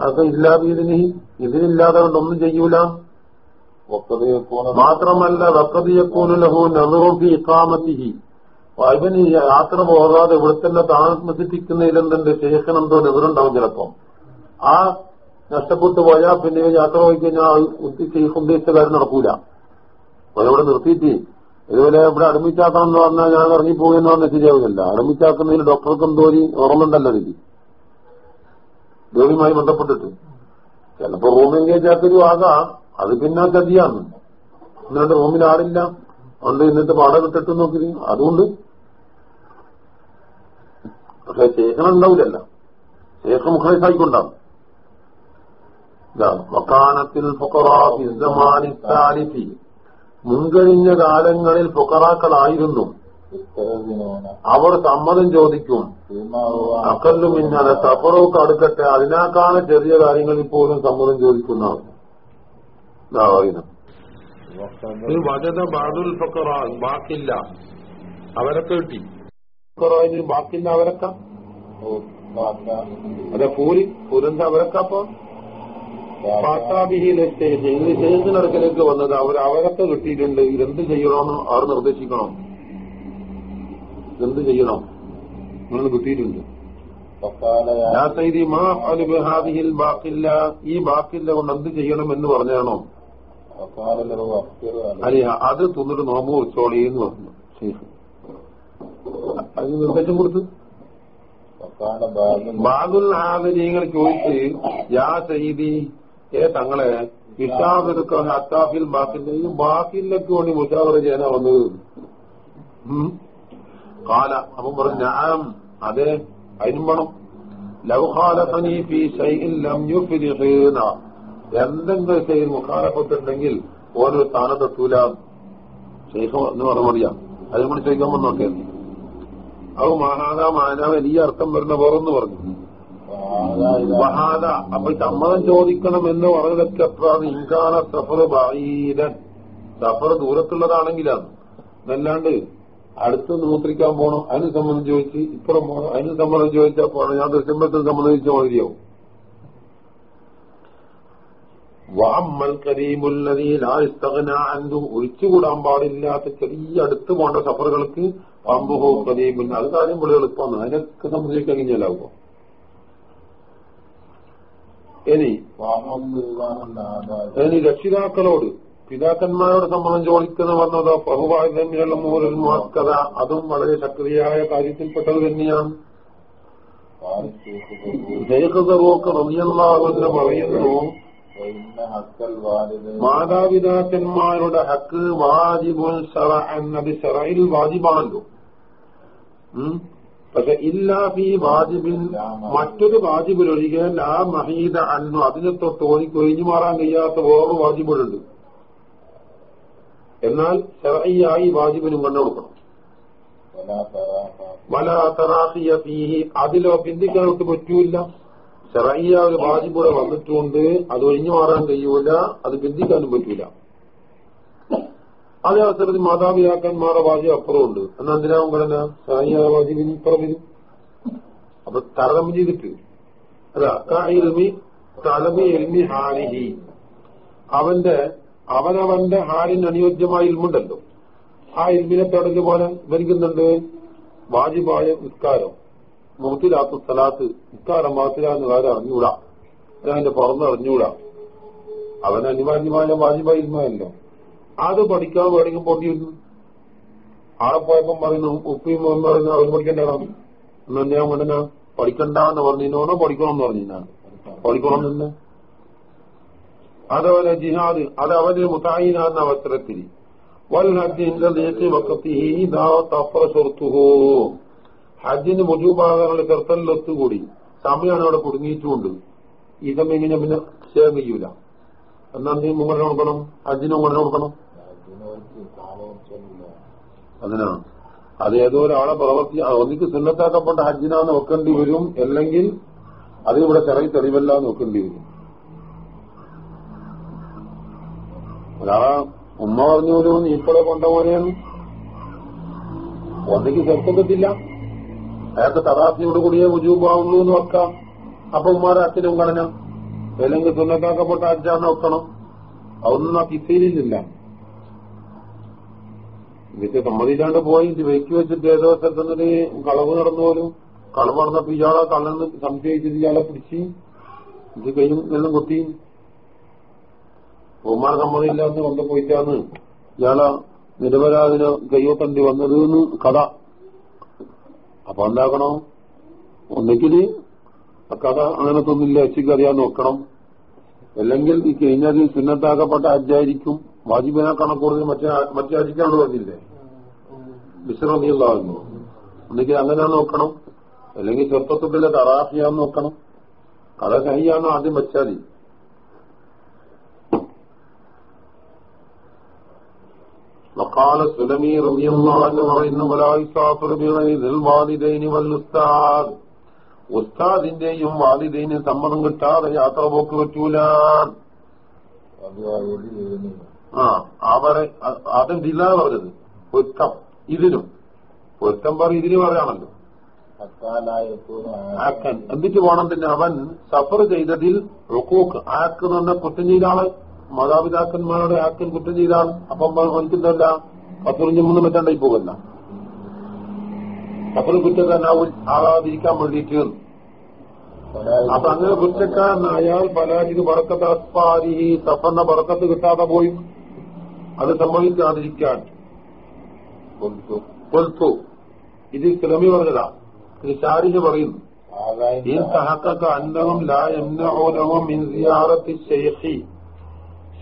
അതൊക്കെ ഇല്ലാതെ ഇതിന് ഇതിനില്ലാതെ കൊണ്ടൊന്നും ചെയ്യൂല. മാത്രമല്ല വക്കതിയക്കൂനു ലഹു നറുഫി ഇക്കാമത്തിഹി ഇവന് യാത്ര പോകാതെ ഇവിടെ തന്നെ താമസിപ്പിക്കുന്നതിലെന്തെ ശേഷം എന്തോ എതിരുണ്ടാവും ചിലപ്പം. ആ നഷ്ടപ്പെട്ടു പോയാൽ പിന്നെ യാത്ര പോയി കഴിഞ്ഞാൽ ഉദ്ദേശിച്ച കാര്യം നടക്കൂല. അവരവിടെ നിർത്തിയിട്ട് ഇതുപോലെ ഇവിടെ അഡ്മിറ്റാക്കണം എന്ന് പറഞ്ഞാൽ ഞാൻ ഇറങ്ങിപ്പോകുന്ന പറഞ്ഞാൽ ശരിയാവില്ല അഡ്മിറ്റാക്കുന്നതിൽ ഡോക്ടർക്ക് തോരി ഓർമ്മണ്ടല്ലോ എനിക്ക് ജോലിയുമായി ബന്ധപ്പെട്ടിട്ട്. ചിലപ്പോ റൂം എൻഗേജ് ആക്കൊരു ആകാം അത് പിന്നെ ചതിയാണ് എന്നിട്ട് റൂമിൽ ആളില്ല. അതുകൊണ്ട് ഇന്നത്തെ പാഠം കിട്ടിട്ട് നോക്കി അതുകൊണ്ട് പക്ഷെ ശേഖനം ഉണ്ടാവില്ലല്ല ശേഖ മുഖലിസായിക്കൊണ്ടാവും മുൻകഴിഞ്ഞ കാലങ്ങളിൽ ഫുക്കറാക്കളായിരുന്നു അവർ സമ്മതം ചോദിക്കും. അക്കല്ലു മിന്നാലെ സഫറൊക്കെ അടുക്കട്ടെ. അതിനേക്കാളും ചെറിയ കാര്യങ്ങളിൽ പോലും സമ്മതം ചോദിക്കുന്ന വജത ബാദുൽ ബാക്കില്ല അവരൊക്കെ കിട്ടി. ഫക്കറായി ബാക്കിന്റെ അവരൊക്കെ? അതെ പൂരി പൂരന്റെ അവരൊക്കെ അപ്പൊ? പാത്താബിഹിയിലെ സ്റ്റേജ് ഇന്ന് സ്റ്റേജിനടുക്കലേക്ക് വന്നത് അവർ അവരൊക്കെ കിട്ടിയിട്ടുണ്ട്. ഇതെന്ത് ചെയ്യണമെന്ന് അവർ നിർദ്ദേശിക്കണം? എന്ത് ചെയ്യണം? നിങ്ങൾ കിട്ടിയിട്ടുണ്ട്. ഈ ബാക്കില്ല കൊണ്ട് എന്ത് ചെയ്യണം എന്ന് പറഞ്ഞാണോ അല്ല അത് തിന്നിട്ട് നോമ്പ് എന്ന് പറഞ്ഞു. അതിന് നിർദ്ദേശം കൊടുത്ത്. ബാദുൽ ഹാദരീങ്ങൾ ചോദിച്ച് യാ സയ്യിദി ഏ തങ്ങളെ ഹത്താഫിൽ ഈ ബാക്കില്ലക്ക് വേണ്ടി മുഷാവറ ചെയ്യാനാ വന്നത്. കാല അപ്പൊ പറഞ്ഞു ഞാൻ അതെ അതിനും വേണം. എന്തെങ്കിലും ചെയ്ത് മുഖാലഫത്തുണ്ടെങ്കിൽ ഓരോ സ്ഥാനത്തെത്തൂല ശേഖം എന്ന് പറഞ്ഞറിയാം അതിനെ കൂടി ചോദിക്കാൻ വന്നോക്കെ അത് മഹാദ മാന വലിയ അർത്ഥം വരുന്ന വേറൊന്ന് പറഞ്ഞു. മഹാദ അപ്പൊ സമ്മതം ചോദിക്കണം എന്ന് പറഞ്ഞതൊക്കെ എപ്പോഴാണ്? ഇൻകാന സഫർ ബായിരൻ സഫർ ദൂരത്തുള്ളതാണെങ്കിലാണ്. അതല്ലാണ്ട് അടുത്ത് മൂത്രിക്കാൻ പോകണം അതിന് സംബന്ധം ചോദിച്ച് ഇപ്പുറം പോകണം അതിന് സംബന്ധം ചോദിച്ചാൽ പോകണം ഞാൻ ദൃശ്യമ്പലത്തിന് സംബന്ധിച്ച മാതിരിയാവും വാമ്മൽ കരീമുല്ലതീലാസ്തകനാന്തു ഒഴിച്ചുകൂടാൻ പാടില്ലാത്ത ചെറിയ അടുത്ത് പോകേണ്ട സഫറുകൾക്ക് പമ്പുഹോ കരീമുല്ല അത് കാര്യം വളരെ എളുപ്പമാണ്. അതിനൊക്കെ സംബന്ധിക്കാൻ കഴിഞ്ഞാലാവുമോ ഇനി ഇനി രക്ഷിതാക്കളോട് പിതാക്കന്മാരോട് സംബന്ധം ചോദിക്കുന്ന വന്നത് ബഹുവായുധമിലുള്ള മൂലൽ മുഹക്കഥ അതും വളരെ ശക്തിയായ കാര്യത്തിൽപ്പെട്ടത് തന്നെയാണ്. റബിയല്ലാവെന്ന് പറയുന്നു മാതാപിതാക്കന്മാരുടെ ഹക്ക് വാജിബുൽ എന്നത് ഷറയിൽ വാജിബാണല്ലോ. പക്ഷെ ഇല്ലാഫി വാജിബിൻ. മറ്റൊരു വാജിബിലൊഴികെ ലാ മഹീദ അന്നു അതിനെ തോന്നി കൊഴിഞ്ഞു മാറാൻ കഴിയാത്ത വേറൊരു വാജിബുകളുണ്ട് എന്നാൽ ഈ വാജിബിനും കണ്ണുകൊടുക്കണം വല തറാഹിയ ഫീഹി. അതിലോ പിന്തിക്കാനൊട്ട് പറ്റൂല ചെറിയ ഒരു വാജിബൂടെ വന്നിട്ടുണ്ട്. അത് ഒഴിഞ്ഞു മാറാൻ കഴിയൂല. അത് പിന്തിക്കാനും പറ്റൂല. അതേ അവസരത്തിൽ മാതാപിതാക്കന്മാരുടെ വാജിബ് അപ്പുറമുണ്ട്. എന്നാൽ എന്തിനാവും പറഞ്ഞ ഷറയ്യ വാജിബിന് ഇപ്പുറം വരും. അപ്പൊ താരതമ്യം ചെയ്തിട്ട്. ഹാരിഹി. അവന്റെ അവനവന്റെ ഹാരിന് അനുയോജ്യമായ ഇൽമുണ്ടല്ലോ ആ ഇൽമിനെ തടൽ പോലെ ഭരിക്കുന്നുണ്ട് വാജിബായ നിസ്കാരം. മൂത്തിലാത്ത സ്ഥലത്ത് നിസ്കാരം മാത്തിലാന്ന് കാര്യം അറിഞ്ഞൂടാ അതിന്റെ പുറന്ന് അറിഞ്ഞൂടാ അവൻ അനിവാര്യമായ വാജിബായ ഇൽമയല്ലോ അത് പഠിക്കാൻ വേണമെങ്കിൽ പൊടി വരുന്നു ആടെ പോയപ്പം പറയുന്നു ഉപ്പിയും പറയുന്ന അവർ പഠിക്കണ്ടാണ് എന്നാ ഞാൻ പഠിക്കണ്ട പഠിക്കണ്ടെന്ന് പറഞ്ഞിനോണോ പഠിക്കണം എന്ന് പറഞ്ഞാണ് പഠിക്കണം തന്നെ അതവനെ ജിഹാദ് അത് അവന് മുത്തായിനാന്ന അവസരത്തിൽ ഹജ്ജിന് മുജൂബാകാനുള്ള ചെറുത്തലിലൊത്തുകൂടി സമയമാണ് അവിടെ കുടുങ്ങിയിട്ടുകൊണ്ട് ഇതം ഇങ്ങനെ പിന്നെ കഴിയൂല എന്നാ നീ മുങ്ങലിനെ കൊടുക്കണം? അജിനും മുങ്ങലിനെ കൊടുക്കണം? അതിനാ. അത് ഏതോ ഒരാളെ പ്രവർത്തി ഒന്നിക്ക് സുന്നത്താക്കപ്പെട്ട ഹജ്ജിനാന്ന് നോക്കേണ്ടി വരും. അല്ലെങ്കിൽ അത് ഇവിടെ ചെറിയ തെളിവല്ല നോക്കേണ്ടി വരും. ഒരാളെ ഉമ്മ പറഞ്ഞു നീ ഇപ്പോഴെ കൊണ്ടുപോലെയാണ് ഒന്നിക്ക് ചെറുപ്പത്തില്ല. അയാൾക്ക് തറാസിയോട് കൂടിയേ ഉജൂബാവുള്ളൂ എന്ന് വെക്കാം. അപ്പൊ ഉമ്മാരെ അച്ഛനും കടന അല്ലെങ്കിൽ സുന്നത്താക്കപ്പെട്ട അച്ഛാന്ന് വെക്കണം അതൊന്നും ആ കിസയിലില്ല എന്നിട്ട് സമ്മതിക്കാണ്ട് പോയി. വെക്കി വെച്ചിട്ട് ഏതോ സ്ഥലത്തുനിന്നൊരു കളവ് നടന്നു പോലും. കളവ് നടന്നപ്പോ ഇയാളെ കള്ളെന്ന് സംശയിച്ചിട്ട് ഇയാളെ പിടിച്ച് ഇത് കയ്യും എല്ലാം കൊത്തി. ഉമ്മാർ സമ്മതിയില്ലാന്ന് കൊണ്ടുപോയിട്ടാന്ന് ഇയാളെ നിരപരാധിന് കയ്യോട്ടണ്ടി വന്നത് കഥ. അപ്പൊ എന്താക്കണോ? ഒന്നിക്കിൽ ആ കഥ അങ്ങനത്തെ ഒന്നുമില്ല അച്ചിക്ക് അറിയാൻ നോക്കണം അല്ലെങ്കിൽ ഈ കഴിഞ്ഞാൽ സുന്നത്താക്കപ്പെട്ട അജ്ജായിരിക്കും വാജിബിനെ കണക്കൂടുതൽ മറ്റേ മറ്റേ അടിക്കാണ്ട് പറഞ്ഞില്ലേ വിശ്രമിയുള്ളതാകുന്നു ഒന്നുകിൽ അങ്ങനെ നോക്കണം അല്ലെങ്കിൽ ചെറുപ്പത്തുള്ളിലെ തറാഫിയാന്ന് നോക്കണം കഥ കഹിയാന്ന് ആദ്യം വെച്ചാൽ മതി وقال سلمي رضي الله عنه وإن ولا يسافر بغير الوالدين والأستاذ ഉസ്താദിന്റെയും വാലിദൈനും സമ്മതം കിട്ടാതെ യാത്ര പോക്ക് പറ്റൂല. ആ അവരെ അതും ഇല്ലാതെ പറഞ്ഞത്. പൊരുത്തം. ഇതിനും. പൊരുത്തം പറ ഇതിന് പറയാണല്ലോ. എന്നിട്ട് പോണം പിന്നെ അവൻ സഫർ ചെയ്തതിൽ റുക്കൂക്ക്. ആക്ക് തന്നെ കുറ്റം ചെയ്താണ് മാതാപിതാക്കന്മാരുടെ ആക്കൻ കുറ്റം ചെയ്താണ്. അപ്പം മനസ്സിലല്ല പത്തുറിഞ്ഞ് മൂന്ന് പറ്റാണ്ടായി പോകല്ല. സഫർ കുറ്റം തന്നെ ആകാതിരിക്കാൻ വേണ്ടിയിട്ട് അപ്പൊ അങ്ങനെ കുറ്റക്കാരനായാൽ പറക്കത്ത് അസ്പാരി സഫറിന്റെ പറക്കത്ത് കിട്ടാതെ പോയി. അത് സംഭവിക്കാതിരിക്കാൻ. കൊൽത്തു. ഇത് കിളമി പറഞ്ഞതാ. ഇത് ഷാരിജ് പറയുന്നു. ഈ സഹക്കൊക്കെ അന്നവും ലാ സിയാറത്തി ഷെയ്ഖി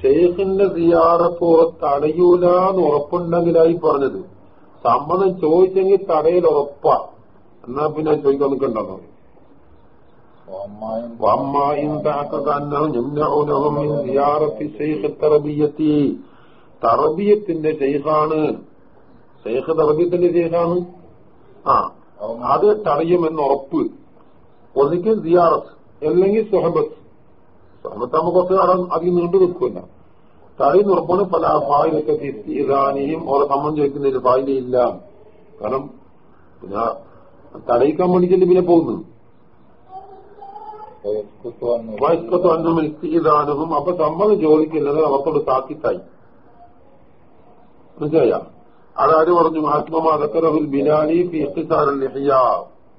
ഷെയ്ഖിന്റെ സിയാറത്ത് തടയൂല എന്ന് ഉറപ്പുണ്ടെങ്കിലായി പറഞ്ഞത്. സമ്മതം ചോദിച്ചെങ്കിൽ തടയിൽ ഉറപ്പാ. എന്നാ പിന്നെ ചോദിക്കാൻ നിൽക്കണ്ടോ തറബിയത്തിന്റെ ഷെയ്ഖാണ് ഷെയ്ഖ് തറബിയത്തിന്റെ ഷെയ്ഖാണ് ആ അത് തടയുമെന്ന് ഉറപ്പ്. ഒന്നിക്ക് സിയാറത്ത് അല്ലെങ്കിൽ സുഹബത്ത്. നമുക്ക് കുറച്ച് കാലം അധികം നീണ്ടു നിൽക്കില്ല തടയുന്ന ഉറപ്പാണ് പല ഫായിലൊക്കെ ഇറാനിയും ഓരോ സംബന്ധം ചോദിക്കുന്നതിന് ഫായിലില്ല കാരണം പിന്നെ തടയിക്കാൻ വേണ്ടിയിട്ടല്ലേ പിന്നെ പോകുന്നത്? അന്നും ഇതാനും അപ്പൊ സമ്മതം ചോദിക്കുന്നത് അവർക്കോട് താക്കിത്തായി മനസ്സിലായ? അതാര് പറഞ്ഞു? ആത്മമാ ദക്കറഹുൽ ബിലാലി ഫി ഇഖ്തിസാറുൽ ലിഹിയ.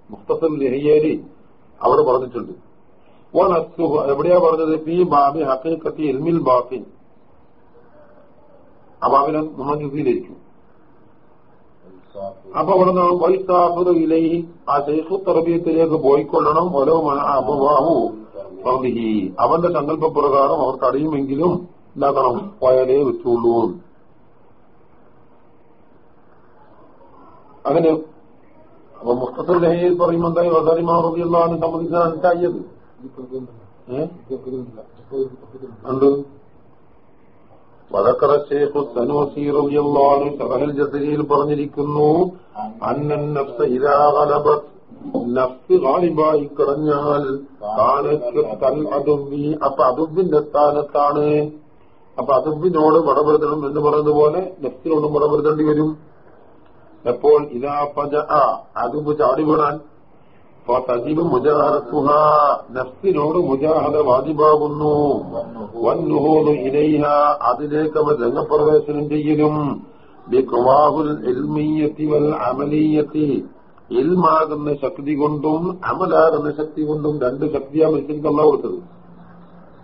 മുഖ്തസർ ലിഹിയേലി അവിടെ പറഞ്ഞിട്ടുണ്ട്. വനസ്സുഹു എവിടെയാ പറഞ്ഞത്? ഫി ബാബി ഹഖീഖത്തി ഇൽമിൽ ബാത്തിൻ. ആ ബാബിനെ നമ്മൾ ജുസിയിലിരിക്കും അപ്പൊ അവിടെ നിന്ന് വൈസാഫുറു ഇലൈഹി ആ ശൈഖു തറബിയത്തിലേക്ക് പോയിക്കൊള്ളണം. ഓരോ അബുവാഹു പറഞ്ഞി അവന്റെ സങ്കല്പപ്രകാരം അവർ അറിയുമെങ്കിലും എന്താക്കണം പോയാലേ വെച്ചുള്ളൂ അങ്ങനെ അപ്പൊ മുസ്തഫർ ലഹയിൽ പറയുമ്പോ എന്തായി? വസാലിമാറിയുള്ളതാണ് സംബന്ധിച്ചാണ് ഉണ്ടായത് ഉണ്ട് വതക്കറ ഷേഖു സനോസി റബിയുള്ള സഹൽ പറഞ്ഞിരിക്കുന്നു അന്നൻ നഫ്സ നഫ്സ് ഗാലിബായി കിടഞ്ഞാൽ അതുബി അപ്പൊ അതുബിന്റെ സ്ഥാനത്താണ് അപ്പൊ അതുബിനോട് വടപെടുത്തണം എന്ന് പറയുന്നത് പോലെ നഫ്സിനോട് വടപെടുത്തേണ്ടി വരും. എപ്പോൾ ഇതാ പജ അതുബ് ചാടിപെടാൻ തജീബ് മുജാഹത്തുഹ നഫ്സിനോട് മുജാഹത വാജിബാകുന്നു. വന്നുഹോദ് ഇലൈഹ. അതിലേക്ക് അവർ രംഗപ്രവേശനം ചെയ്യലും. ബിഖ്വാഹുൽ ഇൽമിയത്തി വൽ അമലീയത്തി. ഇൽമാകുന്ന ശക്തി കൊണ്ടും അമലാകുന്ന ശക്തി കൊണ്ടും രണ്ട് ശക്തിയാ മനുഷ്യർക്ക് അല്ല കൊടുത്തത്.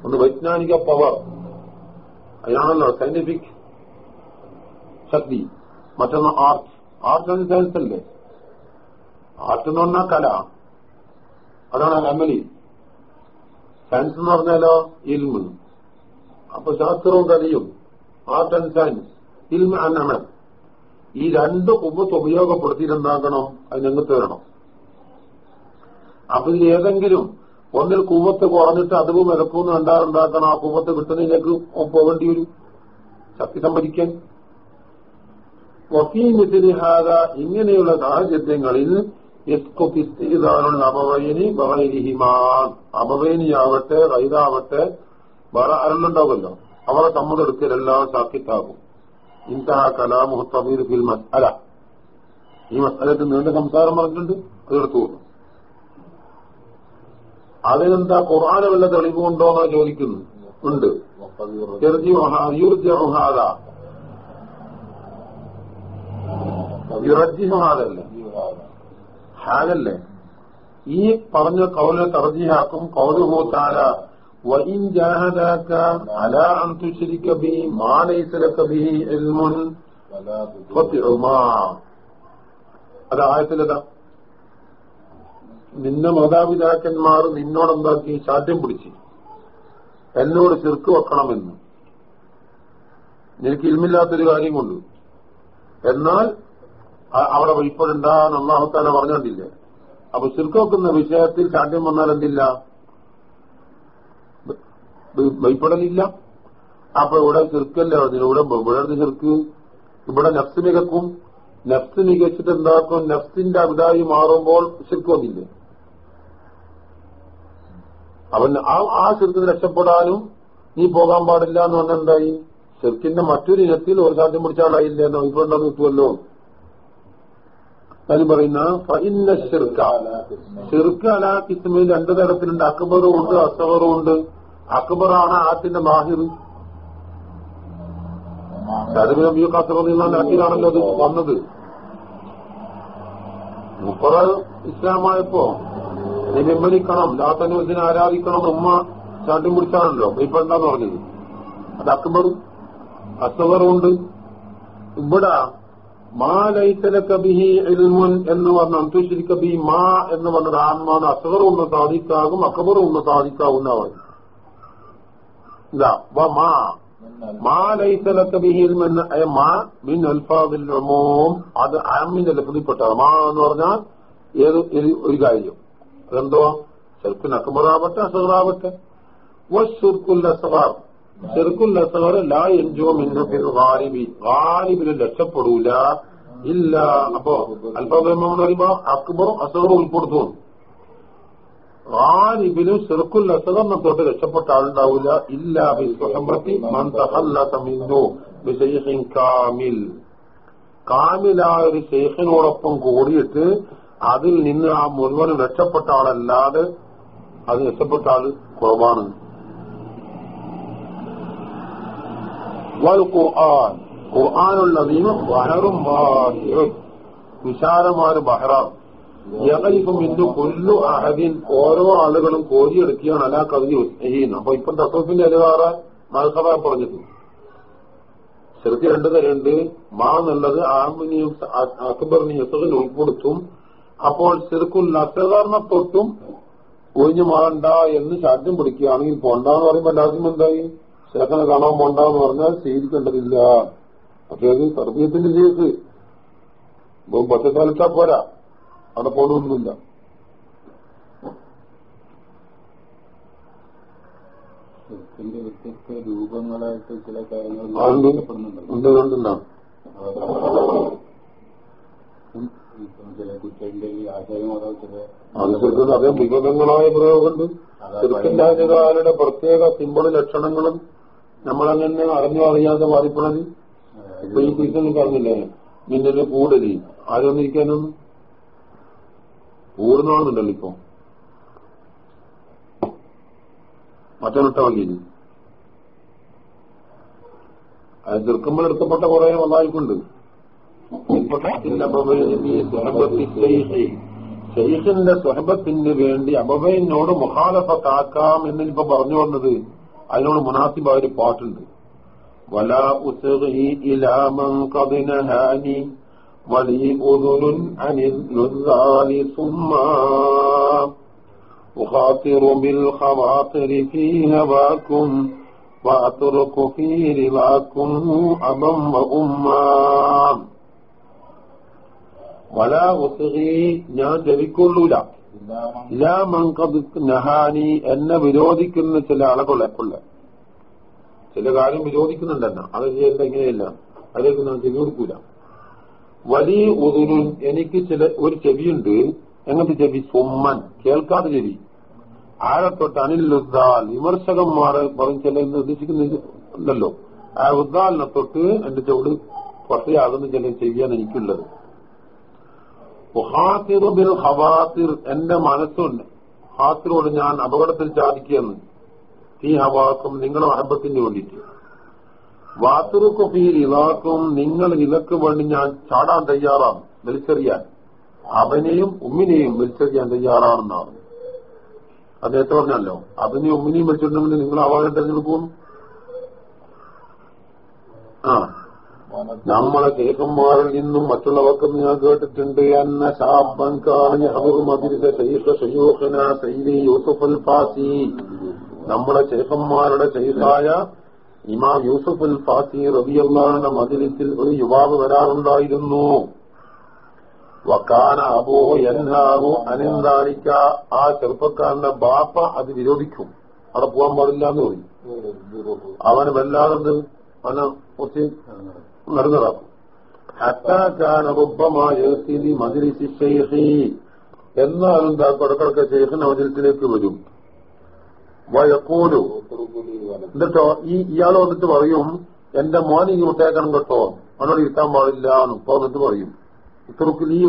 ഒന്ന് വൈജ്ഞാനിക പവർ അതിനാണല്ലോ സയന്റിഫിക് ശക്തി. മറ്റൊന്ന് ആർട്ട് ആർട്ട് എന്ന് സയൻസ് അല്ലേ? ആർട്ട് എന്ന് പറഞ്ഞാൽ കല. അതാണ് അമലി സയൻസ് എന്ന് പറഞ്ഞാലോ ഇൽമ് അപ്പൊ ശാസ്ത്രവും കലയും. ആർട്ട് ആൻഡ് സയൻസ് ഇൽമ ആൻഡ് അമൽ. ഈ രണ്ട് കുമ്പത്ത് ഉപയോഗപ്പെടുത്തിയിട്ടെന്താക്കണം അതിനങ്ങ് വരണം അപ്പൊ ഏതെങ്കിലും ഒന്നിൽ കുവത്ത് കുറഞ്ഞിട്ട് അതിവ് മിതക്കൂന്ന് കണ്ടാറുണ്ടാക്കണം ആ കുവത്ത് കിട്ടുന്നതിലേക്ക് പോകേണ്ടി വരും. ശക്തി സംഭരിക്കാൻ വഫീമിസിലിഹാദ ഇങ്ങനെയുള്ള സാഹചര്യങ്ങളിൽ ഇസ്കുത്തിസ്ഥാനുള്ള അപവൈനി ബഹൈരിഹിമാൻ അപവൈനിയാവട്ടെ റൈതാവട്ടെ വേറെ ആരെല്ലുണ്ടാവുമല്ലോ അവരെ തമ്മിലെടുക്കലെല്ലാം സാക്കിത്താകും. ഇൻതാ കലാമു തബീർ ഫിൽ മസ്അല. ഈ മസ്അലത്ത് നീണ്ട സംസാരം പറഞ്ഞിട്ടുണ്ട്. അതെടുത്തു പോകുന്നു അതിനെന്താ ഖുർആാന് വല്ല തെളിവുണ്ടോ എന്നാ ചോദിക്കുന്നു. ഉണ്ട്. ഹാദല്ലേ? ഈ പറഞ്ഞ കൗലിനെ തർജിഹാക്കും കൗലുഹൂത്താല وإن جاهداك على أن تشرك به ما ليس لك به علم فطعما അത് ആയത്തിലതാ നിന്റെ മാതാപിതാക്കന്മാർ നിന്നോടെന്താക്കി ശാഠ്യം പിടിച്ച് എന്നോട് ചെറുക്ക് വെക്കണമെന്ന് നിനക്ക് ഇൽമില്ലാത്തൊരു കാര്യം കൊണ്ട് എന്നാൽ അ- അവിടെ വൈപ്പടുണ്ടാന്ന് അള്ളാഹുത്താല പറഞ്ഞിട്ടില്ലേ അപ്പൊ ശിർക്കൊക്കുന്ന വിഷയത്തിൽ ചാട്യം വന്നാൽ എന്തില്ല വൈപ്പടലില്ല അപ്പൊ ഇവിടെ ചെറുക്കല്ല പറഞ്ഞത്? ഇവിടെ ഇവിടെ ചെറുക്ക് ഇവിടെ നഫ്സ് മികക്കും. നഫ്സ് മികച്ചിട്ട് എന്താക്കും? നഫ്സിന്റെ അവിടായി മാറുമ്പോൾ ശിർക്ക് അവൻ ആ ആ ചെറുക്കിന് രക്ഷപ്പെടാനും നീ പോകാൻ പാടില്ല എന്ന് പറഞ്ഞാൽ എന്തായി? ചെറുക്കിന്റെ മറ്റൊരു ഇനത്തിൽ ഒരു സാധ്യം പിടിച്ചാളായില്ല എന്ന് വൈപ്പുണ്ടെന്ന് കിട്ടുമല്ലോ കാര്യം പറയുന്ന ഫഇന്ന ശിർക്ക ഷിർക്ക് അലാ കിസ്മിൽ രണ്ടു തരത്തിലുണ്ട്. അക്ബറും ഉണ്ട് അസഹറും ഉണ്ട്. അക്ബറാണ് ആത്തിന്റെ മാഹിർ. അസറിലാണല്ലോ അത് വന്നത്. മുപ്പറ ഇസ്ലാമായപ്പോ നീ പിൻവലിക്കണം ലാത്തനുസിനെ ആരാധിക്കണം ഉമ്മ ചാട്ടി പിടിച്ചാണല്ലോ എന്താന്ന് പറഞ്ഞത്? അത് അക്ബറും അസവറും ഉണ്ട്. ഇവിടെ മാ ലൈസലക കബിഹി എൽമുൻ എന്ന് പറഞ്ഞ അന്തുശിരിക്ക കബി മാ എന്ന് പറഞ്ഞത് ആത്മാവ് അസവറും ഒന്ന് സാധിക്കാകും അക്ബറും ഒന്ന് സാധിക്കാവുന്നവൻ അത് ആമിന്റെ ലഭ്യപ്പെട്ടത് മാ എന്ന് പറഞ്ഞാൽ ഏത് ഒരു- കാര്യം. അതെന്തോ? ചെറുക്കിന് അക്ബറാവട്ടെ അസഹറാവട്ടെ. അസഹർ ലാ ഇല്ല. അപ്പോ അല്പം പറയുമ്പോ അക്ബറും അസഹറും ഉൾപ്പെടുത്തു. ഗാലിബിനും ചെറുക്കുൽ അസഹറിനെ തൊട്ട് രക്ഷപ്പെട്ട ആളുണ്ടാവില്ല. ഇല്ല ബി സുഹബത്തി മൻ തഖല്ലസ മിൻഹു ബിശൈഖിൻ കാമിൽ. കാമിലായ ഒരു ശേഖിനോടൊപ്പം കൂടിയിട്ട് അതിൽ നിന്ന് ആ മുഴുവൻ രക്ഷപ്പെട്ട ആളല്ലാതെ അത് രക്ഷപ്പെട്ട ആൾ കുറവാണ്. ഖുർആനുള്ള നിയമം ബഹറും. വിശാലമായ ബഹറാണ് കൊല്ലു അഹദിൻ ഓരോ ആളുകളും കോരിയെടുക്കുകയാണ് അലാ കവിതി ചെയ്യുന്നത് അപ്പൊ ഇപ്പം തത്വത്തിന്റെ അലുവാറ മഹസഭ പറഞ്ഞിട്ടുണ്ട്. ചെറുത്തി രണ്ടു തരണ്ട് മാ എന്നുള്ളത് ആമിനിയും അക്ബറിനെയും യസറിൽ ഉൾപ്പെടുത്തും. അപ്പോൾ ചെറുക്കും അസകാറിനെ തൊട്ടും ഒഴിഞ്ഞു മാറണ്ട എന്ന് ശാഠ്യം പിടിക്കുകയാണെങ്കിൽ പോണ്ടെന്ന് പറയുമ്പോൾ എല്ലാവർക്കും എന്തായി? ശേഖനെ കാണാൻ പോണ്ടെന്ന് പറഞ്ഞാൽ സ്വീകരിക്കേണ്ടതില്ല പക്ഷെ അത് സർബീയത്തിന്റെ കേസ് പത്ത് സ്ഥലത്താ പോരാ. അവിടെ പോകണമെന്നില്ല ചെറുക്കിന്റെ വ്യത്യസ്ത രൂപങ്ങളായിട്ട് ചില കാര്യങ്ങൾ ചില കുറ്റന്റെ ഈ ആശയം അതോ ചില ചെറുക്കുന്ന അതേ വിവിധങ്ങളായ പ്രയോഗമുണ്ട്. ചെറുക്കന്റെ പ്രത്യേക സിമ്പിൾ ലക്ഷണങ്ങളും നമ്മളങ്ങനെ അറിഞ്ഞോ അറിയാതെ ബാധിപ്പണത് ഇപ്പൊ ഈ സീസണിൽ പറഞ്ഞില്ലേ നിന്റെ കൂടരി ആരും ഊർന്നോളുന്നുണ്ടല്ലോ ഇപ്പൊ. മറ്റൊരിട്ട വകയിൽ അത് നിർക്കുമ്പോൾ എടുക്കപ്പെട്ട കുറെ വന്നായിക്കൊണ്ട് ശൈഖിന്റെ സ്വഹബത്തിന് വേണ്ടി അബബയിനോട് മുഹാലഫത്താക്കാം എന്നിപ്പൊ പറഞ്ഞു വന്നത്. അതിനോട് മുനാസിബായ ഒരു പാട്ടുണ്ട്. വലാ ഉസ് ഇലാമം കബിനഹാനി ولي أذن عن النذال ثم أخاطر بالخواطر في هواكم وأترك في رضاكم أبا وأما ولا أسغي ഞാൻ ജപിക്കൊള്ളൂല ഇല്ലാമൻ കത് നഹാനി എന്നെ വിരോധിക്കുന്ന ചില ആളുകളെക്കുള്ള ചില കാര്യം വിരോധിക്കുന്നുണ്ടെന്ന അത് ചെയ്യേണ്ട ഇങ്ങനെയല്ല അതിലേക്ക് ഞാൻ ചെവി കൊടുക്കൂല വലിയ ഉതുരുൻ എനിക്ക് ചില ഒരു ചെവിയുണ്ട്. എങ്ങനത്തെ ചെവി സുമ്മൻ. കേൾക്കാതെ ചെവി. ആരെ തൊട്ട് അനിലുദ്ദാൽ വിമർശകന്മാർ പറഞ്ഞ് ചില നിർദ്ദേശിക്കുന്ന ഉണ്ടല്ലോ ആ ഉദ്ദാലിനെ തൊട്ട് എന്റെ ചുവട് കുറച്ചാകുന്ന ചില ചെവിയാണ് എനിക്കുള്ളത്. എന്റെ മനസ്സുണ്ട്. ഹാത്തിറോട് ഞാൻ അപകടത്തിൽ ചാദിക്കുകയെന്ന് ഈ ഹവാക്കും നിങ്ങളുടെ അഹബത്തിന് വേണ്ടിയിട്ട്. വാത്തുറുക്കും ഈ ഇലാക്കും നിങ്ങൾ ഇലക്ക് വേണ്ടി ഞാൻ ചാടാൻ തയ്യാറാണ്. വലിച്ചെറിയാൻ അവനെയും ഉമ്മിനെയും വലിച്ചെറിയാൻ തയ്യാറാണെന്നാണ്. അദ്ദേഹത്തെ പറഞ്ഞല്ലോ. അവനെയും ഉമ്മിനെയും വെച്ചിട്ടുണ്ടെങ്കിൽ നിങ്ങൾ അവാർഡ് തെരഞ്ഞെടുക്കും ആ. നമ്മളെ ശേഖന്മാരിൽ നിന്നും മറ്റുള്ളവർക്ക് ഞാൻ കേട്ടിട്ടുണ്ട്. എന്ന ശാബൻ യൂസുഫ് അൽ ഫാസി നമ്മളെ ശേഖന്മാരുടെ ശൈഖായ ഇമാം യൂസഫുൽ ഫാത്തി റബിയുള്ള മതിലത്തിൽ ഒരു യുവാവ് വരാറുണ്ടായിരുന്നു. വക്കാന അബോ എന്നാവോ അനന്താരിക്ക ആ ചെറുപ്പക്കാരന്റെ ബാപ്പ അത് വിരോധിക്കും. അവിടെ പോകാൻ പാടില്ല എന്ന് പറയും. അവന് വല്ലാതെ അവനെ കുറച്ച് നടന്നതാക്കും. മതിരിച്ച് ഷെയ്ഖി എന്നാലും ഇടക്കിടക്ക് ഷെയ്ഖിന്റെ അവതരത്തിലേക്ക് വരും. വയക്കൂലു. എന്നിട്ടോ ഈ ഇയാൾ വന്നിട്ട് പറയും എന്റെ മോൻ ഇനി വിട്ടേക്കണം കേട്ടോ. അവനോട് ഇരുത്താൻ പാടില്ല എന്ന് ഇപ്പൊ വന്നിട്ട് പറയും. ഇത്രക്ക് നീ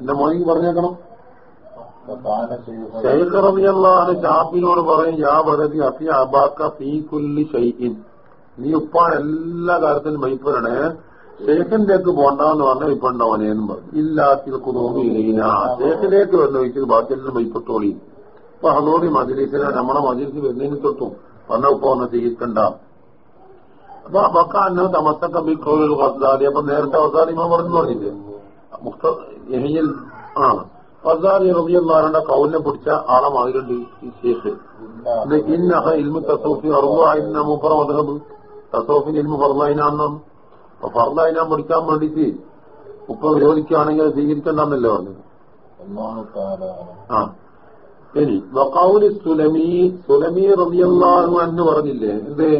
എന്റെ മോനെ പറഞ്ഞേക്കണം. ഷെയ്ഖ് റബിയല്ലാഹ് ഷാഫിനോട് പറയും യാ വരതി അഫി അബാക്ക ഫീ കുല്ലി ഷൈഖിൻ നീ ഉപ്പാൻ എല്ലാ കാര്യത്തിലും ഭയപ്പെടണേ ഷേഖിന്റേക്ക് പോണ്ടെന്ന് പറഞ്ഞ ഇപ്പൊ ഉണ്ടാവനേന്നും പറഞ്ഞു. ഇല്ലാത്തിൽ കുതോമിയില്ല ശേഖിലേക്ക് വന്ന് വെച്ചത് ബാക്കിയെല്ലാം വൈപ്പിട്ടോളി അപ്പൊ അതോടി മജിലിസിനെ നമ്മളെ മജിലിസ് വരുന്നതിന് തൊട്ടും വന്ന ഉപ്പ വന്ന് ചെയ്യിക്കണ്ട അപ്പൊ ബക്ക അന്ന തമസ്തക്ക ബിക്കോലു ഖസാലി. അപ്പൊ നേരത്തെ അവസാനം ഇമാം പറഞ്ഞു പറഞ്ഞില്ലേ? മുഖ്ത ആണ് ഖസാലി റബിയല്ലാറുടെ കൗലിനെ പിടിച്ച ആളെ മാതിരിണ്ട് ഈ ശേഷ് ഇന്നഹ ഇൽമു തസൂഫി അറുബായിന്ന മൂപ്പറ മധബ് തസൂഫിന് ഇൽമു ഫർദായിനാന്നു അപ്പൊ ഫർദായിനാൻ പഠിക്കാൻ വേണ്ടിട്ട് ഉപ്പ വിരോധിക്കുകയാണെങ്കിൽ സ്വീകരിക്കണ്ടെന്നല്ലേ പറഞ്ഞത്? ആ. ഇനി വക്കൗലി സുലമി സുലമി റബിയല്ലാഹു എന്ന് പറഞ്ഞില്ലേ? എന്തേ?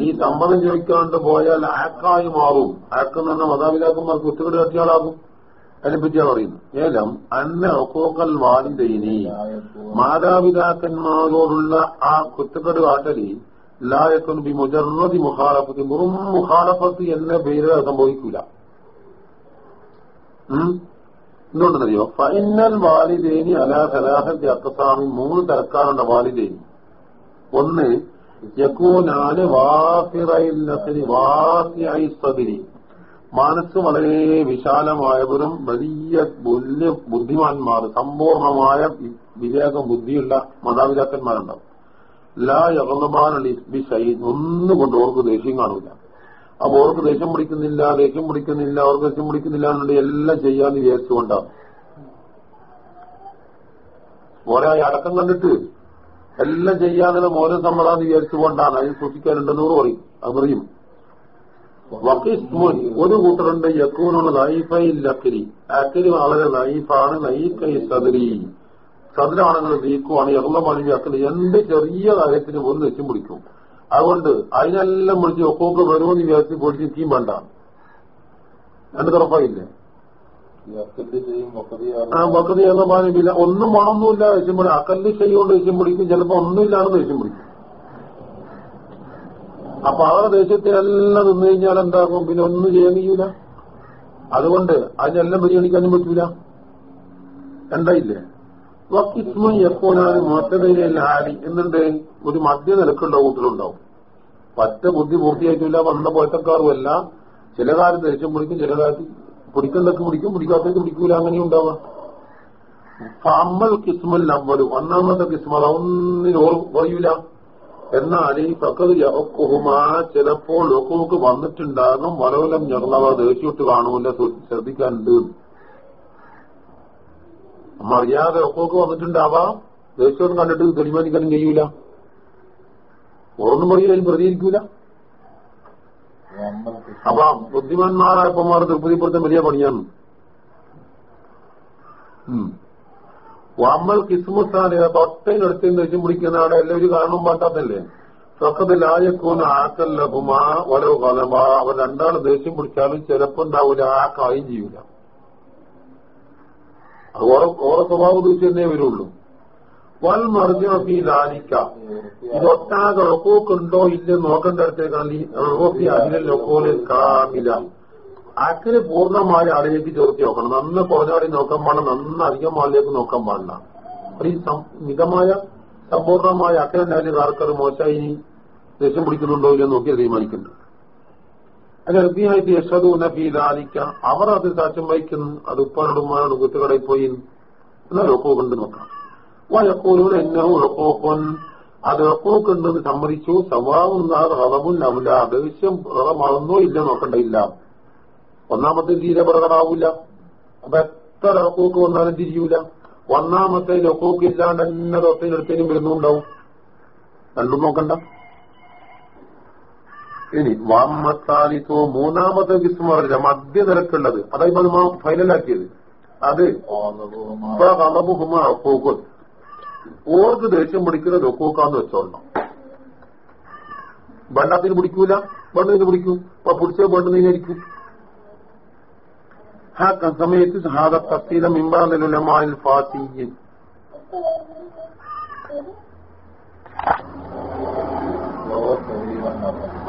നീ സമ്മതം ചോദിക്കാണ്ട് പോയാൽ ആക്കായി മാറും. ആക്കെന്ന് പറഞ്ഞാൽ മാതാപിതാക്കന്മാർ കുത്തുകടി കട്ടിയാളാകും പറ്റിയാണ് പറയുന്നത് ഏലം അന്ന ഒക്കോക്കൽ വാലിന്റെയിനി മാതാപിതാക്കന്മാരോടുള്ള ആ കുറ്റക്കട് കാട്ടലി ലായക്കൊന്നും ബി മുജറതി മുഖാലഫത്ത് മുറും മുഖാലഫത്ത് എന്ന പേര് സംഭവിക്കൂല. എന്തുകൊണ്ടെന്നറിയോ? ഫൈനൽ വാലിദേനി അലാ സലാഹത്തി അക്കസാമി മൂന്ന് തരക്കാറുണ്ട് വാലിദേനി. ഒന്ന് യക്കൂനാന് വാഫിറയിൽ വാസിയായി സതിരി മനസ്സ് വളരെ വിശാലമായവരും വലിയ ബുദ്ധിമാന്മാർ സമ്പൂർണമായ വിവേകം ബുദ്ധിയുള്ള മാതാപിതാക്കന്മാരുണ്ടാവും. ലാ യഗലബാനൽ ഇസ്ബി ഷൈൻ ഒന്നുകൊണ്ട് ഓർക്ക് ദേഷ്യം കാണൂല. അപ്പൊ അവർക്ക് ദേഷ്യം പിടിക്കുന്നില്ല ദേഷ്യം പിടിക്കുന്നില്ല അവർക്ക് ദേഷ്യം പിടിക്കുന്നില്ല എന്നുണ്ടെങ്കിൽ എല്ലാം ചെയ്യാന്ന് വിചാരിച്ചുകൊണ്ടാണ് ഓരോ അടക്കം കണ്ടിട്ട് എല്ലാം ചെയ്യാന്നുള്ള മോനെ സമ്മതാന്ന് വിചാരിച്ചുകൊണ്ടാണ് അതിന് സൂക്ഷിക്കാനുണ്ടെന്ന് പറയും. അതറിയും ഒരു കൂട്ടറുണ്ട് യക്കൂനുള്ള നൈഫൈ ലക്കരി അക്കരി. വളരെ നൈഫാണ് നൈഫൈ സദരി. സദരാണെങ്കിൽ നീക്കുവാണ് എറളമണി അക്കരി. എന്ത് ചെറിയ കാര്യത്തിന് ഒരു ലക്ഷ്യം പിടിക്കും. അതുകൊണ്ട് അതിനെല്ലാം വിളിച്ച് ഒക്കോക്ക് വരുമെന്ന് വിചാരിച്ച് പൊളിച്ച് തീം വേണ്ട. രണ്ട് തുറപ്പായില്ലേ ആ ബക്കതി എന്ന പാനിപ്പില്ല ഒന്നും മണമൊന്നുമില്ല വെച്ചും പിടി അക്കല്ല് കൊണ്ട് വെച്ചും പിടിക്കും. ചിലപ്പോ ഒന്നുമില്ലാണെന്ന് വെച്ചും പിടിക്കും. അപ്പൊ അവരുടെ ദേശത്തിനെല്ലാം നിന്ന് കഴിഞ്ഞാൽ എന്താകും? പിന്നെ ഒന്നും ചെയ്യാൻ കഴിയൂല. അതുകൊണ്ട് അതിനെല്ലാം പരിഗണിക്കാനും പറ്റൂല. എന്തായില്ലേ വക്കിസ്മ മൊത്തതയിലെ ഹാരി എന്നുണ്ട്. ഒരു മധ്യ നിലക്കുള്ള കൂട്ടിലുണ്ടാവും പറ്റ ബുദ്ധി പൂർത്തിയായിട്ടില്ല വന്ന പോയത്തക്കാറുമല്ല ചില കാലത്ത് ദേഷ്യം പിടിക്കും ചില കാലത്ത് പിടിക്കുന്നതൊക്കെ പിടിക്കും പിടിക്കാത്തേക്ക് പിടിക്കൂല അങ്ങനെ ഉണ്ടാവാം അമ്മൽ കിസ്മൽ അവലു ഒന്നാമത്തെ കിസ്മൽ ഒന്നിനും പറയൂല എന്നാൽ ഈ പക്കത് യഹുമാ ചിലപ്പോൾ ഒക്കെ വന്നിട്ടുണ്ടാകും. വലവലം ഞങ്ങളവ ദേഷ്യം ഇട്ട് കാണൂല ശ്രദ്ധിക്കാനുണ്ട്. അറിയാതെ ഒക്കെ വന്നിട്ടുണ്ടാവാം. ദേശം കണ്ടിട്ട് തെളിമാനിക്കാനും കഴിയൂല. ഓർന്നും പറയില്ല പ്രതികരിക്കൂല. അപ്പൊ ബുദ്ധിമാന്മാരായപ്പന്മാർ തൃപ്തിപ്പെടുത്താൻ വലിയ പണിയാണ്. വമ്മൽ കിസ്മുസാന് തൊട്ടയിലെടുത്തതിന് നെച്ചും പിടിക്കുന്ന ആടെ എല്ലാം ഒരു കാരണം പാട്ടാത്തല്ലേ സ്വക്കത്തിൽ ആയക്കൂന്ന് ആക്കല്ലഹുമാ വലോ കൊലമ അവർ രണ്ടാൾ ദേഷ്യം പിടിച്ചാലും ചിലപ്പോ ഉണ്ടാവൂല ആക്കായും ചെയ്യൂല. അത് ഓരോ സ്വഭാവം ദൂഷ്യം തന്നെ വരുള്ളൂ. വൽ മർജി ലാലിക്ക ഇതൊട്ടാകെ ഉറക്കോക്കുണ്ടോ ഇല്ലെന്ന് നോക്കേണ്ടടുത്തേക്കാണ് ഈ അതിലൊക്കോൽ കാമില. അക്കന് പൂർണമായി ആളിലേക്ക് ചേർത്തി നോക്കണം. നന്ന് കുറഞ്ഞാടി നോക്കാൻ പാടില്ല. നന്ന് അധികം ആളിലേക്ക് നോക്കാൻ പാടില്ല. അപ്പൊ ഈ മിതമായ സമ്പൂർണമായ അക്കനെ ആർക്കത് മോശമായി ദേഷ്യം പിടിക്കുന്നുണ്ടോ ഇല്ലെന്ന് നോക്കി ഹൃദയമായിട്ട് യശതു നഫീലാലിക്ക അവർ അത് സാക്ഷ്യം വഹിക്കുന്നു. അത് ഉപ്പാനോട് ഉമ്മാനോട് പോയി. എന്നാൽ ഒക്കോ കണ്ട് നോക്കാം. വയക്കോലൂർ എന്നെ ഒക്കോക്കൊൻ അത് ഒക്കോക്കുണ്ടെന്ന് സമ്മതിച്ചു. സവാവും അവില്ല അത് ദേഷ്യം റവമാണെന്നോ ഇല്ല നോക്കണ്ടയില്ല ഒന്നാമത്തെ തീരെ പ്രകടാവൂല അപ്പൊ എത്ര ഒക്കോക്ക് വന്നാലും തിരിയൂല. ഒന്നാമത്തെ ലൊക്കോക്ക് ഇല്ലാണ്ട് തന്നെ തൊട്ടതിനടുത്തേനും വരുന്നുണ്ടാവും രണ്ടും നോക്കണ്ട. ഇനി വാമത്താലിത്തോ മൂന്നാമത്തെ കിസ്മ പറഞ്ഞ മധ്യ നിരക്കുള്ളത്. അതായത് അത് ഫൈനലാക്കിയത് അത് ഓർക്ക് ദേഷ്യം പിടിക്കുന്ന ഒക്കോക്കാന്ന് വെച്ചോണ്ടോ ബണ്ടാത്തിന് പിടിക്കൂല? ബണ്ണിന് പിടിക്കൂ. അപ്പൊ പിടിച്ച ബണ്ണിനായിരിക്കും ആ സമയത്ത് ഹാദ തസീല മിമ്പാലുലമാൽ ഫാസിയൻ ഓക്കെ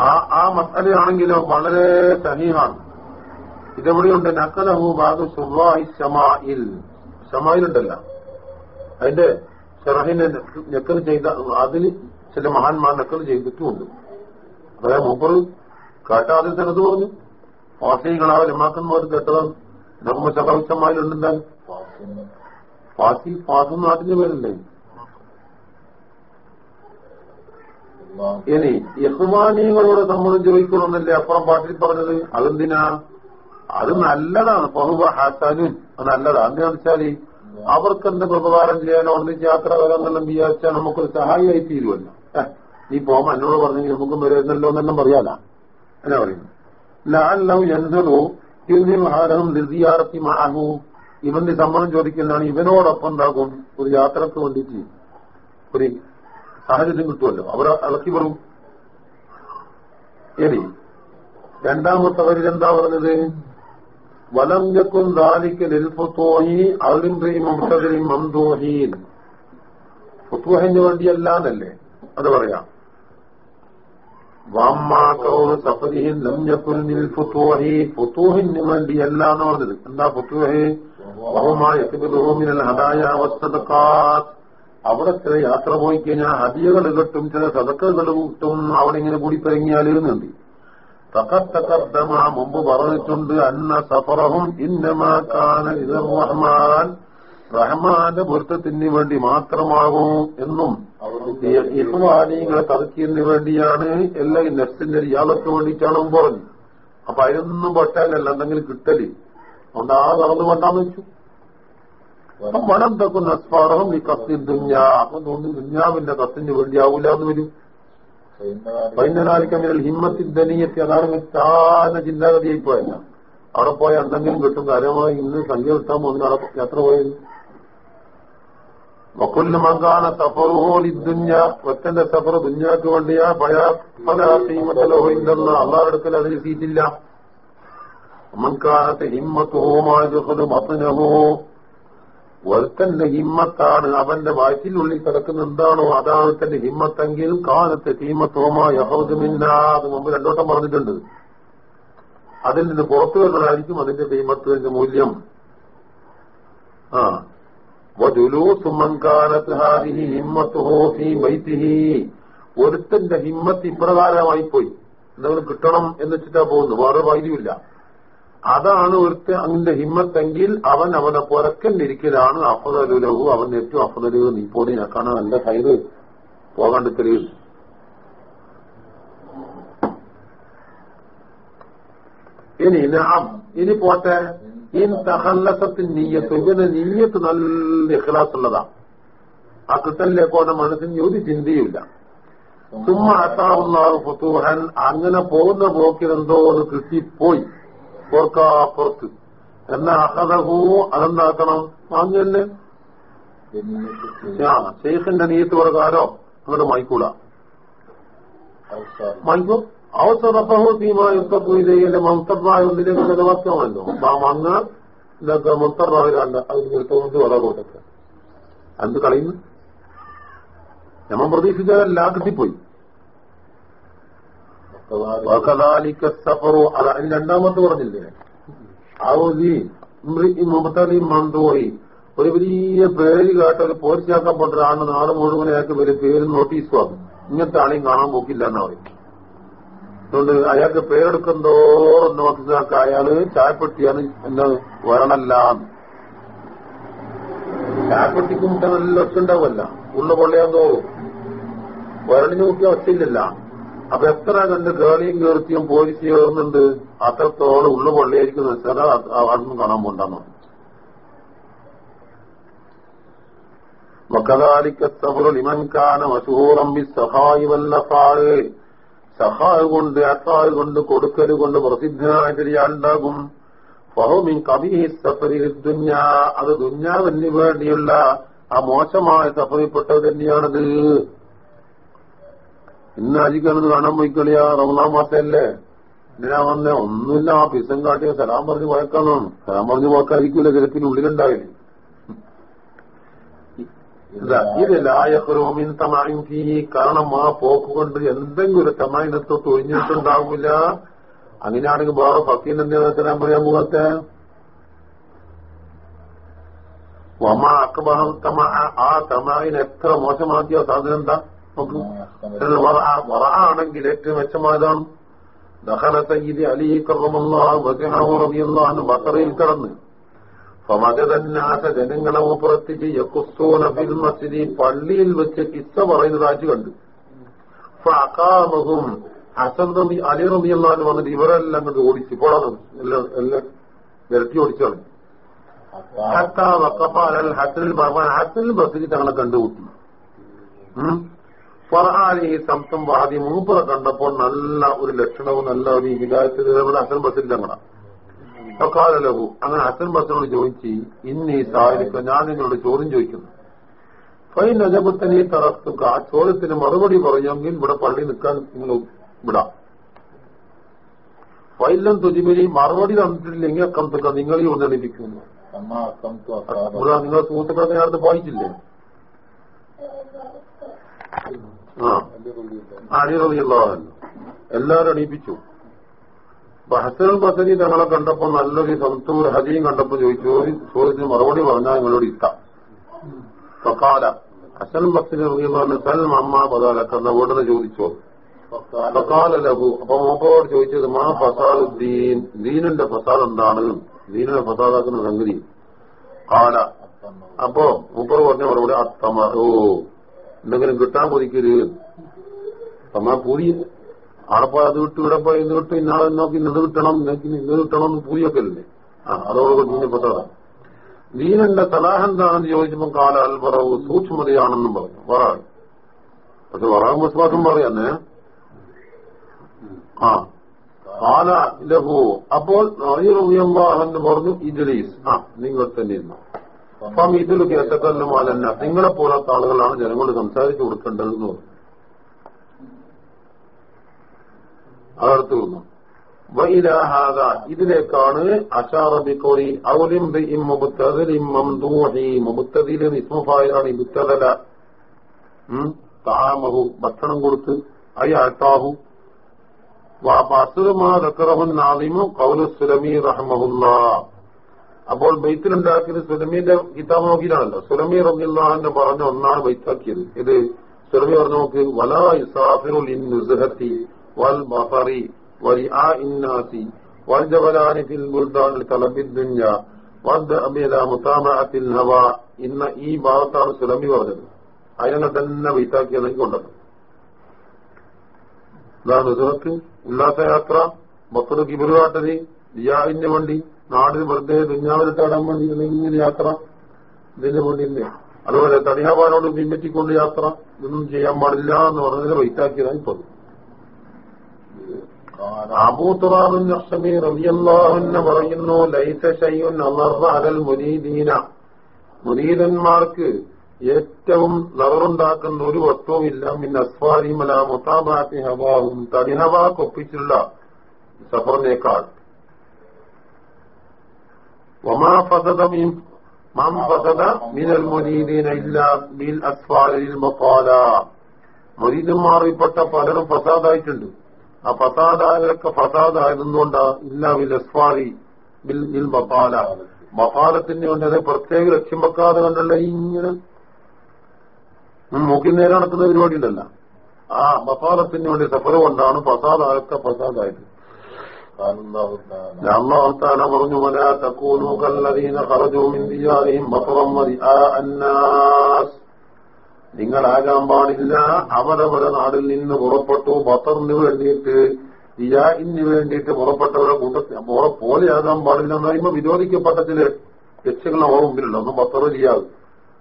ആ ആ മസലയാണെങ്കിലോ വളരെ തനിയാണ് ഇതെവിടെയുണ്ട്? നക്കലഹു ബാദു സുബായി ഷമായിൽ ഷമായിലുണ്ടല്ല അതിന്റെ ഷറഹിനെ നക്കൽ ചെയ്ത അതിൽ ചില മഹാന്മാർ നക്കൽ ചെയ്തിട്ടുമുണ്ട്. അതായത് മൂപ്പർ കാട്ടാതെ ചിലത് പറഞ്ഞു. ഫാസികളാവ് ലമാക്കന്മാർ കേട്ടതാണ്. നമുക്ക് ഷറഹു ഫാസിൽ ഫാസി ഫാസും നാട്ടിന്റെ പേരല്ലേ? ഇനി യഹ്മാനികളോട് നമ്മൾ ചോദിക്കണമെന്നല്ലേ അപ്പുറം പാട്ടിൽ പറഞ്ഞത് അതെന്തിനാ? അത് നല്ലതാണ്. ബഹുബ ഹാസാനും. അത് നല്ലതാണ്. എന്താണെന്ന് വെച്ചാൽ അവർക്ക് എന്തെങ്കിലും ഉപകാരം ചെയ്യാനോ ഒന്നിച്ച് യാത്ര വരാന്നെല്ലാം വിചാരിച്ചാൽ നമുക്കൊരു സഹായിയായി തീരുമല്ലോ. നീ പോകുമ്പോ എന്നോട് പറഞ്ഞെങ്കിൽ നമുക്കും വരുന്നല്ലോ എന്നെല്ലാം പറയാല എന്നാ പറയുന്നു ലാലോ എന്തോ ഹാരം നിർദിയാറത്തി മാഹു ഇവന്റെ സമ്മതം ചോദിക്കുന്നതാണ് ഇവനോടൊപ്പം എന്താകും? ഒരു യാത്രയ്ക്ക് വേണ്ടിയിട്ട് ഒരു സാഹചര്യം കിട്ടുമല്ലോ. അവർ ഇളക്കി വരും ശരി. രണ്ടാമത്തെ വരിൽ എന്താ പറഞ്ഞത്? വലം ഞക്കും ദാലിക്ക് നെൽഫുത്തോഹി അവരിന്റെയും മംസകരെയും മംദോഹീൻ ഫുത്തുഹിന് വേണ്ടിയല്ലാന്നല്ലേ? അത് പറയാം. വാമ്മാക്കൗണ് സഫരിഹിൻ ലം യക്കുൻ നിൽഫുത്തോഹി ഫുത്തൂഹിന് വേണ്ടിയല്ല എന്ന് പറഞ്ഞത്. എന്താ ഫുത്തുഹി? ബഹുമായ ഹദായ വസ്തദഖാത്ത് അവിടെ ചില യാത്ര പോയി കഴിഞ്ഞാൽ ഹദിയകൾ കിട്ടും ചില സദക്കകൾ കിട്ടും അവിടെ ഇങ്ങനെ കൂടി പെരങ്ങിയാൽ എന്നുണ്ട് തക്കത്തക്കർദ്ദമ മുമ്പ് പറഞ്ഞിട്ടുണ്ട് അന്ന സഫറഹും ഇന്നമാക്കാന റഹ്മാൻ. റഹ്മാന്റെ പൊരുത്തത്തിന് വേണ്ടി മാത്രമാകും എന്നും ഇഹ്വാനികളെ തറക്കിയതിന് വേണ്ടിയാണ് എല്ലാ നെഫ്സിന്റെ ഇയാളൊക്കെ വേണ്ടിയിട്ടാണ് പറഞ്ഞു അപ്പൊ അതിനൊന്നും പറ്റാനല്ല എന്തെങ്കിലും കിട്ടൽ. അതുകൊണ്ട് ആ നടന്നു വേണ്ടാന്ന് വെച്ചു. അസ്ഫാറഹം ഈ കത്തിൽ ദുഞ്ഞ അപ്പൊ തോന്നി ദുഞ്ഞാവിന്റെ കത്തിന് വേണ്ടി ആവൂല എന്ന് വരും വൈകുന്നേരം ഹിമ്മത്തിൽ ധനീയത്തി അതാണ് താഴ്ന്ന ചിന്താഗതിയായി പോയല്ല. അവിടെ പോയ എന്തെങ്കിലും കിട്ടും. കാര്യമായി ഇന്ന് സംഖ്യ കിട്ടാൻ പോകുന്ന അവിടെ യാത്ര പോയത് വക്കുല്ല മങ്കാന സഫറുഹോലി ദുഞ്ഞ ഒറ്റന്റെ സഫർ ദുഞ്ഞാക്ക് വേണ്ടിയാ. തീമത്തലോ ഇല്ലെന്ന് അള്ളാഹെടുക്കൽ അതിന് സീറ്റില്ല. മൻകാനത്തെ ഹിമ്മത്തുഹോമാജുഹു മത്തനഹോ ഒരുത്തന്റെ ഹിമ്മത്താണ് അവന്റെ വയറ്റിനുള്ളിൽ കിടക്കുന്ന എന്താണോ അതാണ് തന്റെ ഹിമ്മത്തെങ്കിൽ കാലത്തെ തീമത്തോമാ യഹോദമില്ല അത് മുമ്പ് രണ്ടോട്ടം പറഞ്ഞിട്ടുണ്ട്. അതിൽ നിന്ന് പുറത്തു വരുന്നതായിരിക്കും അതിന്റെ തീമത്വത്തിന്റെ മൂല്യം. ആ. ഒരുത്തന്റെ ഹിമ്മത്ത് ഇപ്രകാരമായി പോയി എന്തെങ്കിലും കിട്ടണം എന്ന് വെച്ചിട്ടാ പോകുന്നു വേറെ വൈദ്യുമില്ല അതാണ് ഒരുത്ത അവന്റെ ഹിമ്മത്തെങ്കിൽ അവൻ അവനെ പുറക്കണ്ടിരിക്കലാണ്. അഫതലുലഹു അവൻ ഏറ്റവും അഫദലു നീ പോടി നല്ല എന്റെ കയ്യിൽ തെളിയും ഇനി നാം ഇനി പോട്ടെ. ഇൻ തഹല്ലസത്തിൻ നീയത്ത് ഇവന് നീയത്ത് നല്ല ഇഖ്ലാസ് ഉള്ളതാ ആ കിട്ടലിലെ പോണ മനസ്സിന് ഒരു ചിന്തയുമില്ല. ചുമ്മാ അത്താവുന്ന ഫുത്തൂഹൻ അങ്ങനെ പോകുന്ന പോക്കിലെന്തോ ഒന്ന് കിട്ടിപ്പോയി. പുറത്ത്. എന്നാ അഹദഹു അതെന്താക്കണം? വാങ്ങല്ലേ? ഷെയ്ഖിന്റെ നീത്ത് പ്രകാരോ? അങ്ങോട്ട് മൈക്കൂട മൈക്കോ അവസറപ്പഹു സീമായുദ്ധയിലെ മംസറായ ഒന്നിലേക്ക് നിലവാക്കമല്ലോ മങ്ങ ഇതൊക്കെ മംസറാവില്ല അതിന് നിർത്തുകൊണ്ട് വള കൊടുക്ക എന്ത് കളയുന്നു? നമ്മൾ പ്രതീക്ഷിച്ചതല്ല കിട്ടിപ്പോയി രണ്ടാമത്തെ പറഞ്ഞില്ലേ? ആവോലി മുബത്തലി മന്തോയി ഒരു വലിയ പേര് കേട്ട ഒരു പോലീസാക്കപ്പെട്ട ഒരാണ് നാട് മുഴുവൻ അയാൾക്ക് പേര് നോട്ടീസ് വന്നു ഇങ്ങനത്തെ ആളെയും കാണാൻ പോക്കില്ല എന്നാ പറയും. അതുകൊണ്ട് അയാൾക്ക് പേരെടുക്കുന്നതോറും നോക്കിയാക്ക അയാൾ ചായപ്പെട്ടിയാണ് എന്നെ വരണല്ല ചായപ്പെട്ടിക്കും നല്ല ഒച്ച ഉണ്ടാവുമല്ല ഉള്ള പൊള്ളയാൻ തോറും. വരണിന് നോക്കിയാൽ ഒച്ചയില്ലല്ല. അപ്പൊ എത്ര കണ്ട് കേളിയും കീർത്തിയും പോലീസ് ചേർന്നുണ്ട് അത്രത്തോളം ഉള്ളു പൊള്ളിയായിരിക്കും ചില അവിടുന്ന് കാണാൻ പോണ്ടെന്ന് സഹായ കൊണ്ട് അസായ കൊണ്ട് കൊടുക്കൽ കൊണ്ട് പ്രസിദ്ധനായിട്ടൊരാളുണ്ടാകും ഫഹോമിൻ കവി സഫരി ദുഞ്ഞ അത് ദുഞ്ഞാവിന് വേണ്ടിയുള്ള ആ മോശമായ സഫറിൽപ്പെട്ടത് തന്നെയാണത്. ഇന്ന് അജിക്കണത് കാണാൻ പോയിക്കളിയാ റമദാൻ മാസമല്ലേ എന്തിനാ വന്നേ ഒന്നുമില്ല ആ പിസം കാട്ടിയ സലാം പറഞ്ഞ് പോയക്കാന്നാണ് സലാം പറഞ്ഞ് പോക്കായിരിക്കൂല ജലത്തിന് ഉള്ളിലുണ്ടാവില്ലേ? കാരണം ആ പോക്ക് കൊണ്ട് എന്തെങ്കിലും ഒരു തമായിനത്തൊട്ട് തൊഴിഞ്ഞിട്ടുണ്ടാവില്ല. അങ്ങനെയാണെങ്കിൽ വേറെ ഫക്കീൻ എന്തിനാ സലാം പറയാൻ പോകാത്ത വമ അക്ബഹം തമ ആ തമായിന് എത്ര മോശമാക്കിയ സാധനം എന്താ? നോക്കൂ. വറആണെങ്കിൽ ഏറ്റവും മെച്ചമായതാണ്. ദഹന സയ്യിദ് അലി കറമല്ലാഹു വജഹു റളിയല്ലാഹു അൻഹു ബക്കറയിൽ കടന്ന്. ഫമജതന്നാസ ജനങ്ങളെ പുറത്തേക്ക് യക്കുസ്തൂന ഫിൽ മസ്ജിദി പള്ളിയിൽ വെച്ച് കിസ്സ പറയുന്നതായിട്ട് കണ്ടു. ഫഅഖാമഹും ഹസൻ റബി അലി റബി എന്നാലും വന്നിട്ട് ഇവരെല്ലാം അങ്ങോട്ട് ഓടിച്ചു പോടാ എല്ലാം എല്ലാം വിരട്ടി ഓടിച്ചാണ്. ഹസനിൽ ബസ്രി തങ്ങളെ കണ്ടുമുട്ടി. ഫർഹാനി സംസം വാദി മൂപ്പറ കണ്ടപ്പോൾ നല്ല ഒരു ലക്ഷണവും നല്ല ഒരു വികാരത്തിൽ ഇവിടെ അസൻ ബസില്ലങ്ങടാ ലഹു അങ്ങനെ അസൻ ബസിനോട് ചോദിച്ച് ഇന്ന് ഈ സാഹചര്യം ഞാൻ നിങ്ങളോട് ചോദ്യം ചോദിക്കുന്നു ഫൈൻ നജപത്തനെ തറസ്തുക ആ ചോദ്യത്തിന് മറുപടി പറയുമെങ്കിൽ ഇവിടെ പള്ളി നിൽക്കാൻ നിങ്ങൾ വിടാം ഫൈലും തുജിമിനി മറുപടി തന്നിട്ടില്ലെങ്കിൽ അക്കംതുക നിങ്ങൾ ഈ ഉന്നണിപ്പിക്കുന്നു നിങ്ങൾ സുഹൃത്തുക്കളെ നേരത്തെ പോയിട്ടില്ലേ എല്ലാരും അണിയിപ്പിച്ചു ഹസനൽ ബസരി ഞങ്ങളെ കണ്ടപ്പോ നല്ലൊരു സംസൂർ ഹജിയും കണ്ടപ്പോ ചോദിച്ചു. ചോദിച്ചു മറുപടി പറഞ്ഞാൽ നിങ്ങളോട് ഇത്ത ഫക്കാല ഹസൻ ബസരി പറഞ്ഞു സൽ അമ്മ ബദാലക്കെന്ന വീടിന് ചോദിച്ചോ. ഫക്കാല ലഹു. അപ്പൊ മോപ്പയോട് ചോദിച്ചത് മാ ഫസാലുദ്ദീൻ ദീനന്റെ ഫസാദ് എന്താണ്? ദീനിനെ ഫസാദാക്കുന്ന സംഗതി. കാല അപ്പോ മൂപ്പർ പറഞ്ഞ മറുപടി അത്തമ എന്തെങ്കിലും കിട്ടാൻ കൊതിക്കരുത്. എന്നാ പൂരി അവിടെ അത് വിട്ട് ഇവിടെ പോയി ഇത് വിട്ട് ഇന്നാളെ നോക്കി ഇത് കിട്ടണം നോക്കി ഇത് കിട്ടണം എന്ന് പൂരിയൊക്കെ അല്ലേ ആ അതോടുകൂടി ദീനെ പെട്ടതാ. ദീനന്റെ സലാഹ് എന്താണെന്ന് ചോദിച്ചപ്പോ കാല അൽബറവ് സൂക്ഷ്മതയാണെന്നും പറഞ്ഞു. വറാൻ പക്ഷെ വറാൻ വിശ്വാസം പറയാന്നേ ആ. കാല ലഹു അപ്പോൾ എന്ന് പറഞ്ഞു ഇജലീസ്. ആ നിങ്ങൾ തന്നെ ഇരുന്നു. അപ്പം ഇതിൽ കേട്ടക്കല്ലും അലന്ന നിങ്ങളെ പോലത്തെ ആളുകളാണ് ജനങ്ങളോട് സംസാരിച്ചു കൊടുക്കേണ്ടതെന്ന് പറഞ്ഞു. അതടുത്ത് വന്നു. വൈലാഹാദ ഇതിലേക്കാണ് അഷാറബിക്കോളി മുബ്തദിലിൻ ഇസ്മുഫായിലാണ് ഇബുത്തതല താമഹു ഭക്ഷണം കൊടുത്ത് അയ അത്താഹു നാദിമു കൗലു റഹ്മഹുല്ല. അപ്പോൾ ബൈത്തിലുണ്ടാക്കിയത് സുലമിന്റെ കിതാബ് നോക്കിയിട്ടാണല്ലോ. സുലമി റബിള്ളാഹിന്റെ പറഞ്ഞ ഒന്നാണ് ബൈത്താക്കിയത്. ഇത് സുലമി പറഞ്ഞു നോക്ക് വലാ ഇസാഫിറുൽ ഇൻ നുസ്ഹത്തി വൽ ബഹറി വൽ ആ ഇന്നാസി വൽ ജബലാനി ഫിൽ ബുൽദാൻ തലബി ദുനിയ വദ്അബില മുതാമഅത്തിൽ ഹവ ഇന്ന ഈ ഭാഗത്താണ് സുലമി പറഞ്ഞത്. അതിനെ തന്നെ ബൈത്താക്കിയതെങ്കിൽ കൊണ്ടത് ഇതാണ് സുഹൃത്ത് ഉല്ലാസയാത്ര ബക്കറ് കിബിറുകാട്ടത് ലിയാവിന്റെ വണ്ടി നാട് വെറുതെ ദുഞ്ഞാവിൽ തടം വേണ്ടി ഇങ്ങനെ യാത്ര ഇതിന്റെ മുന്നിൽ അതുപോലെ തടിയാവാനോട് പിൻപറ്റിക്കൊണ്ട് യാത്ര ഇതൊന്നും ചെയ്യാൻ പാടില്ല എന്ന് പറഞ്ഞതിന് വൈറ്റാക്കിയതായി പോയി അബൂത്തുറാബിൻ പറയുന്നു ലൈസ ഏറ്റവും നറുണ്ടാക്കുന്ന ഒരു വസ്തുവുമില്ല. മിൻ അസ്വാരിമല മുത്താബാത്തി ഹവാഹും. തടിഹവാക്കൊപ്പിച്ചുള്ള സഫറിനേക്കാൾ വമാ ഫസദ മിൻ മം ഫസദ മിനൽ മുരീദീന ഇല്ല ബിൽ അസ്വാരിൽ മഖാല മുരീദന്മാറിൽപ്പെട്ട പലരും ഫസാദായിട്ടുണ്ട് ആ ഫസാദായവരൊക്കെ ഫസാദായതുകൊണ്ടാ ഇല്ല ബിൽ അസ്വാരി ബിൽ ബിൽ മഖാല മഖാലത്തിന് വേണ്ടി അത് പ്രത്യേക ലക്ഷ്യം വെക്കാതെ കണ്ടല്ല ഇങ്ങനെ മൂക്കിൽ നേരെ നടക്കുന്ന പരിപാടി ഉണ്ടല്ല ആ മസാലത്തിന് വേണ്ടി സഫർ കൊണ്ടാണ് ഫസാദായൊക്കെ ഫസാദായത് قال الله تعالى അല്ലാഹു തആല പറഞ്ഞു വല തക്കൂനു കല്ലദീന ഖറജു മിൻ ദിയാറിഹിം ബത്തറൻ വരിആ അന്നാസ്. നിങ്ങളാകാൻ പാടില്ല. അവരവരെ നാടിൽ നിന്ന് പുറപ്പെട്ടു. ബത്തറിന് വേണ്ടിയിട്ട് ഇയാഇന് വേണ്ടിയിട്ട് പുറപ്പെട്ടവരെ കൂട്ടത്തിൽ പോലെയാകാൻ പാടില്ല എന്ന് പറയുമ്പോൾ വിരോധിക്കപ്പെട്ട ചില ലക്ഷ്യങ്ങൾ മുമ്പിലുണ്ട്. ഒന്ന് ബത്തറിയാകും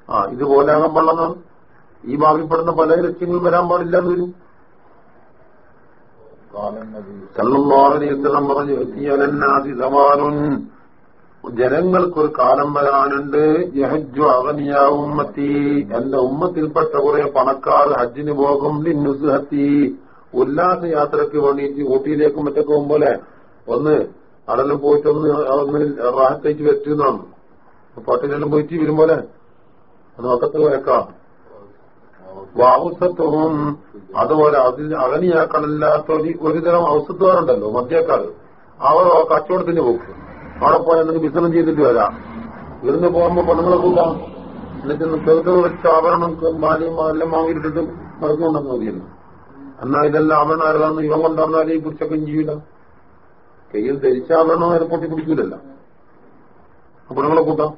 ആ ഇതുപോലെയാകാൻ പാടില്ലെന്നാണ് ഈ ഭാവിപ്പെടുന്ന പല ലക്ഷ്യങ്ങളും വരാൻ പാടില്ല എന്ന് വരും. ജനങ്ങൾക്കൊരു കാലം വരാനുണ്ട്. യഹജ്ജു അഗനിയാവുമ്മത്തി എന്റെ ഉമ്മത്തിൽപ്പെട്ട കുറെ പണക്കാർ ഹജ്ജിന് പോകും. ലിന്നുസുഹത്തി. ഉല്ലാസയാത്രയ്ക്ക് വേണ്ടിയിട്ട് ഊട്ടിയിലേക്കും മറ്റൊക്കെ പോകുമ്പോലെ ഒന്ന് അടലും പോയിട്ട് ഒന്ന് ഒന്ന് റാഹത്തേക്ക് വെറ്റുന്നാണ് പട്ടിനെല്ലാം പോയിട്ട് വരുമ്പോലെ അത് മൊത്തത്തിൽ വരക്കാം വാവുസത്വവും അതുപോലെ അതിൽ അഗനിയാക്കളില്ലാത്ത ഒരു തരം ഔസത്തുകാരുണ്ടല്ലോ മദ്യക്കാർ അവർ കച്ചവടത്തിന് പോക്ക് അവിടെ പോയാൽ എന്തെങ്കിലും ബിസിനസ് ചെയ്തിട്ട് വരാം. ഇവിടുന്ന് പോകുമ്പോ പെണ്ണുങ്ങളെ കൂട്ടാം. എന്നിട്ട് ചെറുക്കൽ വെച്ച ആഭരണം മാലിയും എല്ലാം വാങ്ങിയിട്ടിട്ട് നടക്കുന്നുണ്ടെന്ന് മതിയല്ലോ എന്നാ ഇതെല്ലാം ആഭരണം ആരാന്ന് ഇവൻ കൊണ്ടുവന്നാലേ ഈ കുറിച്ചൊക്കെ ചെയ്യൂല. കയ്യിൽ ധരിച്ച ആഭരണം ഏർപ്പെട്ടി പൊട്ടി പിടിക്കൂലല്ലോ പെണ്ണുങ്ങളെ കൂട്ടാം.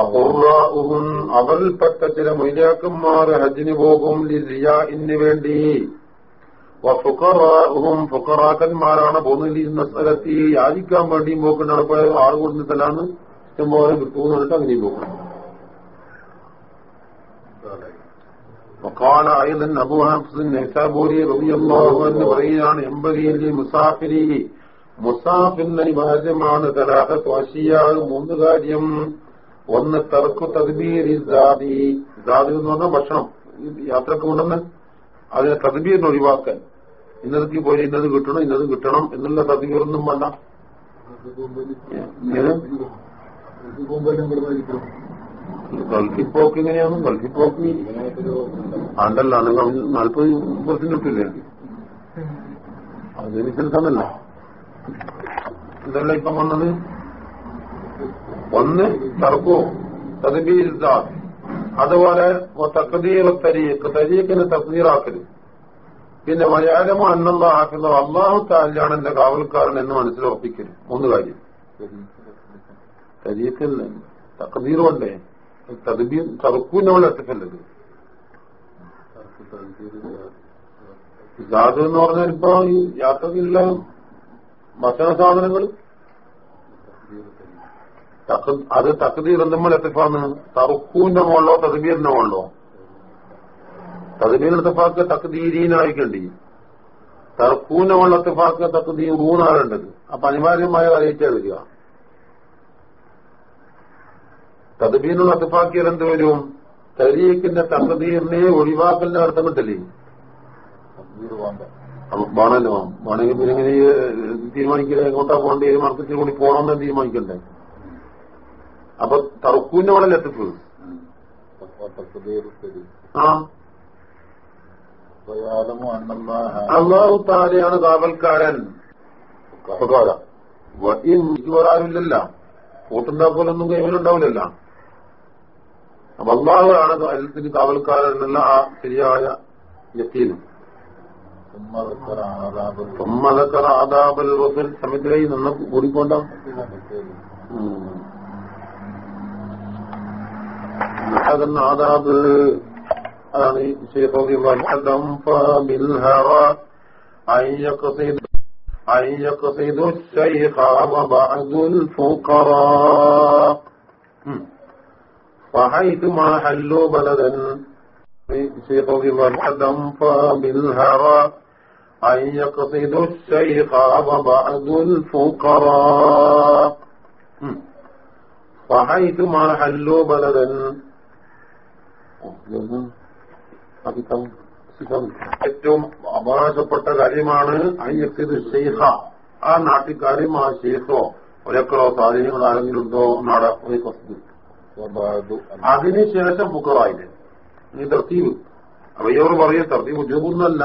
അപൂർവഉഹും അവൽപ്പെട്ട ചില മൊയ്യാക്കന്മാർ ഹജ്ജിന് പോകും ലിയാഇന് വേണ്ടി ഫുക്കറാഹും ഫുക്കറാക്കന്മാരാണ് പോകുന്ന സ്ഥലത്ത് യാചിക്കാൻ വേണ്ടിയും പോക്കുണ്ട് അവിടെ പോയ ആൾ കൂടുന്ന സ്ഥലമാണ് ഇഷ്ടംപോലെ കിട്ടുമെന്ന് പറഞ്ഞിട്ട് അങ്ങനെയും പോകും وقال ايضا ابو حفص النسابوري رضي الله عنه പറയുകയാണ് ينبغي للمسافر മുസാഫിന് അനിവാര്യമാണ് തലാഖത്ത് വശിയാവ് മൂന്ന് കാര്യം ഒന്ന് തർക്കു തദ്ബീർ ജാതി ജാതി എന്ന് പറഞ്ഞാൽ ഭക്ഷണം. യാത്രയ്ക്ക് കൊണ്ടുവന്ന് അതിനെ തദ്ബീറിന് ഒഴിവാക്കാൻ. ഇന്നതൊക്കെ പോയി ഇന്നത് കിട്ടണം ഇന്നത് കിട്ടണം എന്നുള്ള തദ്ബീറൊന്നും വേണ്ട. ഗൾഫിപ്പോക്ക് എങ്ങനെയാണ്? ഗൾഫിപ്പോക്ക് ആണ്ടല്ല നാൽപ്പത് പെർസെന്റ് കിട്ടില്ലേ അതിന് ലൈസൻസാണല്ല ഇതല്ല ഇപ്പം വന്നത് ഒന്ന് തർക്കോ തദ്ബീർ ജാതി അതുപോലെ തക്കദീർ തരീഖ് തരീഖിന് തക്തീറാക്കൽ പിന്നെ മലയാളമോ അന്നല്ല ആക്കുന്ന അള്ളാഹു താലാണ് എന്റെ കാവൽക്കാരൻ എന്ന് മനസ്സിലുറപ്പിക്കൽ ഒന്ന് കാര്യം. തരീക്കല്ല തക്കദീർ കൊണ്ടേ തദ്ബീർ തർക്കൂനുള്ള എത്തിക്കല്ലത് ജാത് എന്ന് പറഞ്ഞാൽ ഇപ്പൊ ഈ യാത്രയിലുള്ള ഭക്ഷണ സാധനങ്ങൾ അത് തക്തീർ നമ്മൾ എത്തിപ്പാന്ന്. തറുക്കൂന്റെ മുകളിലോ തദ്ബീറിന്റെ മുകളിലോ തദ്ബീർ എത്തിപ്പാക്ക് തക്തീരീനായിക്കണ്ടി തറുക്കൂന്റെ മുകളിൽ എത്തിഫാക്ക് തക്തീർ ഊന്നാറുണ്ടത് അപ്പൊ അനിവാര്യമായ കാര്യത്തെ വരിക. തദ്ബീറിനുള്ള എത്തിപ്പാക്കിയാൽ എന്ത് വരും? തരീക്കിന്റെ തക്തീറിനെ ഒഴിവാക്കലിന്റെ അർത്ഥം കിട്ടില്ലേ? ബാണല്ലോ ബാണെങ്കിൽ പിന്നെ ഇങ്ങനെ തീരുമാനിക്കലേ? എങ്ങോട്ടാ പോകണ്ടേ ഏത് മാർക്കറ്റിൽ കൂടി പോകണമെന്ന് തീരുമാനിക്കണ്ടേ? അപ്പൊ തറുക്കൂന്റെ അവിടെ ലത്തിഫ് ആ. അള്ളാഹു താരയാണ് കാവൽക്കാരൻ. വരാറില്ലല്ല കൂട്ടുണ്ടാക്കലൊന്നും കൈവലുണ്ടാവില്ലല്ല. അപ്പൊ അള്ളാഹു ആണ് എല്ലാത്തിന് കാവൽക്കാരൻ എന്നുള്ള ആ ശരിയായ യത്തീനും ആദാബൽ റസൂൽ സമയത്തിലായി നന്ന കൂടിക്കൊണ്ട. هذا العذاب رضي الله من حدهم بالهوى أن يقصد أن يقصد الشيخ وبعض الفقراء وحيثما حلوا بلدا سيقوم من حدهم بالهوى أن يقصد الشيخ وبعض الفقراء فحيثما حلوا بلدا ഏറ്റവും അവകാശപ്പെട്ട കാര്യമാണ് അയ്യക്കിത് ഷെയ്ഖ ആ നാട്ടിക്കാരും ആ ഷെയ്ഖോ ഒരക്കളോ സാധനങ്ങളോ ആരെങ്കിലും ഉണ്ടോ നാട ഒരു കൊസ്തു അതിനുശേഷം ബുക്കറായില്ലേ ഈ തർത്തീവ് അവയോട് പറയും തർത്തീവ് ഉദ്യോഗമൊന്നല്ല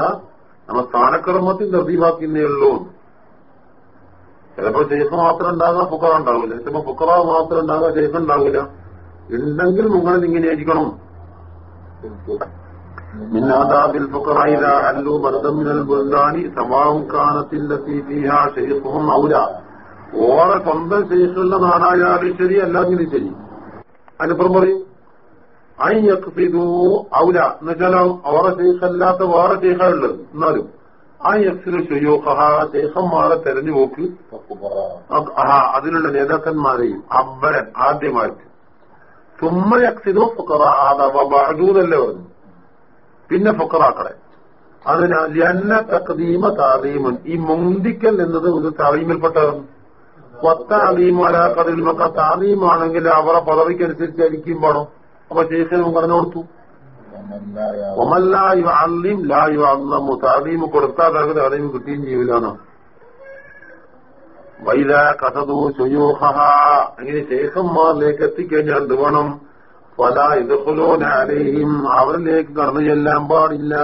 നമ്മ സ്ഥാനക്രമത്തിൽ തർത്തീവാക്കുന്നേ ഉള്ളൂ ചിലപ്പോ ഷെയ്ഖ് മാത്രം ഉണ്ടാകാൻ ഫുക്കറ ഉണ്ടാവില്ല ചിലപ്പോ ഫുക്കറ മാത്രം ഉണ്ടാകാൻ ഷെയ്ഖ് ഉണ്ടാവില്ല ഉണ്ടെങ്കിൽ നിങ്ങൾ ഇങ്ങനെ ആയിരിക്കണം من آداب الفقراء إذا حلوا بلدا من البلدان سواء كانت التي فيها شيخهم أولى ഓറെ സ്വന്തം ശേഷമുള്ള നാടായാലും ശരി അല്ലാതെങ്കിലും ശരി അതിനിപ്പുറം പറയും അയ്യക്സിദു ഔല എന്ന് വെച്ചാൽ ഓറെ ശേഖല്ലാത്ത വേറെ ശേഖമുള്ളത് എന്നാലും ആ യക്സിന് ഷുയൂഖഹ ദേഹന്മാരെ തെരഞ്ഞു പോക്ക് ആ അതിലുള്ള നേതാക്കന്മാരെയും അബ്ബരൻ ആദ്യമായിട്ട് തുമ്മ യക്സിനോ ഫുക്കറ ബാജൂതല്ലേ പറഞ്ഞു. പിന്നെ ഫുക്കറാക്കളെ അതിനാൽ എന്ന തക്തീമ താറീമൻ ഈ മുന്തിക്കൽ എന്നത് ഒരു മൊക്കെ. താലീമാണെങ്കിൽ അവരെ പദവിക്കനുസരിച്ചായിരിക്കും വേണം. അപ്പൊ ശേഷം പറഞ്ഞു കൊടുത്തു. ഒമല്ലായു അള്ളീം ലായു അള്ളമു താലീമ് കൊടുത്താൽ അവർക്ക് താലീം കിട്ടുകയും ചെയ്യൂലാണ് വൈല കഥതു സുയൂഹ അങ്ങനെ ശേഖന്മാരിലേക്ക് എത്തിക്കഴിഞ്ഞാൽ എന്ത് വേണം? പല ഇതുലോനാലെയും അവരിലേക്ക് കടന്നു ചെല്ലാൻ പാടില്ല.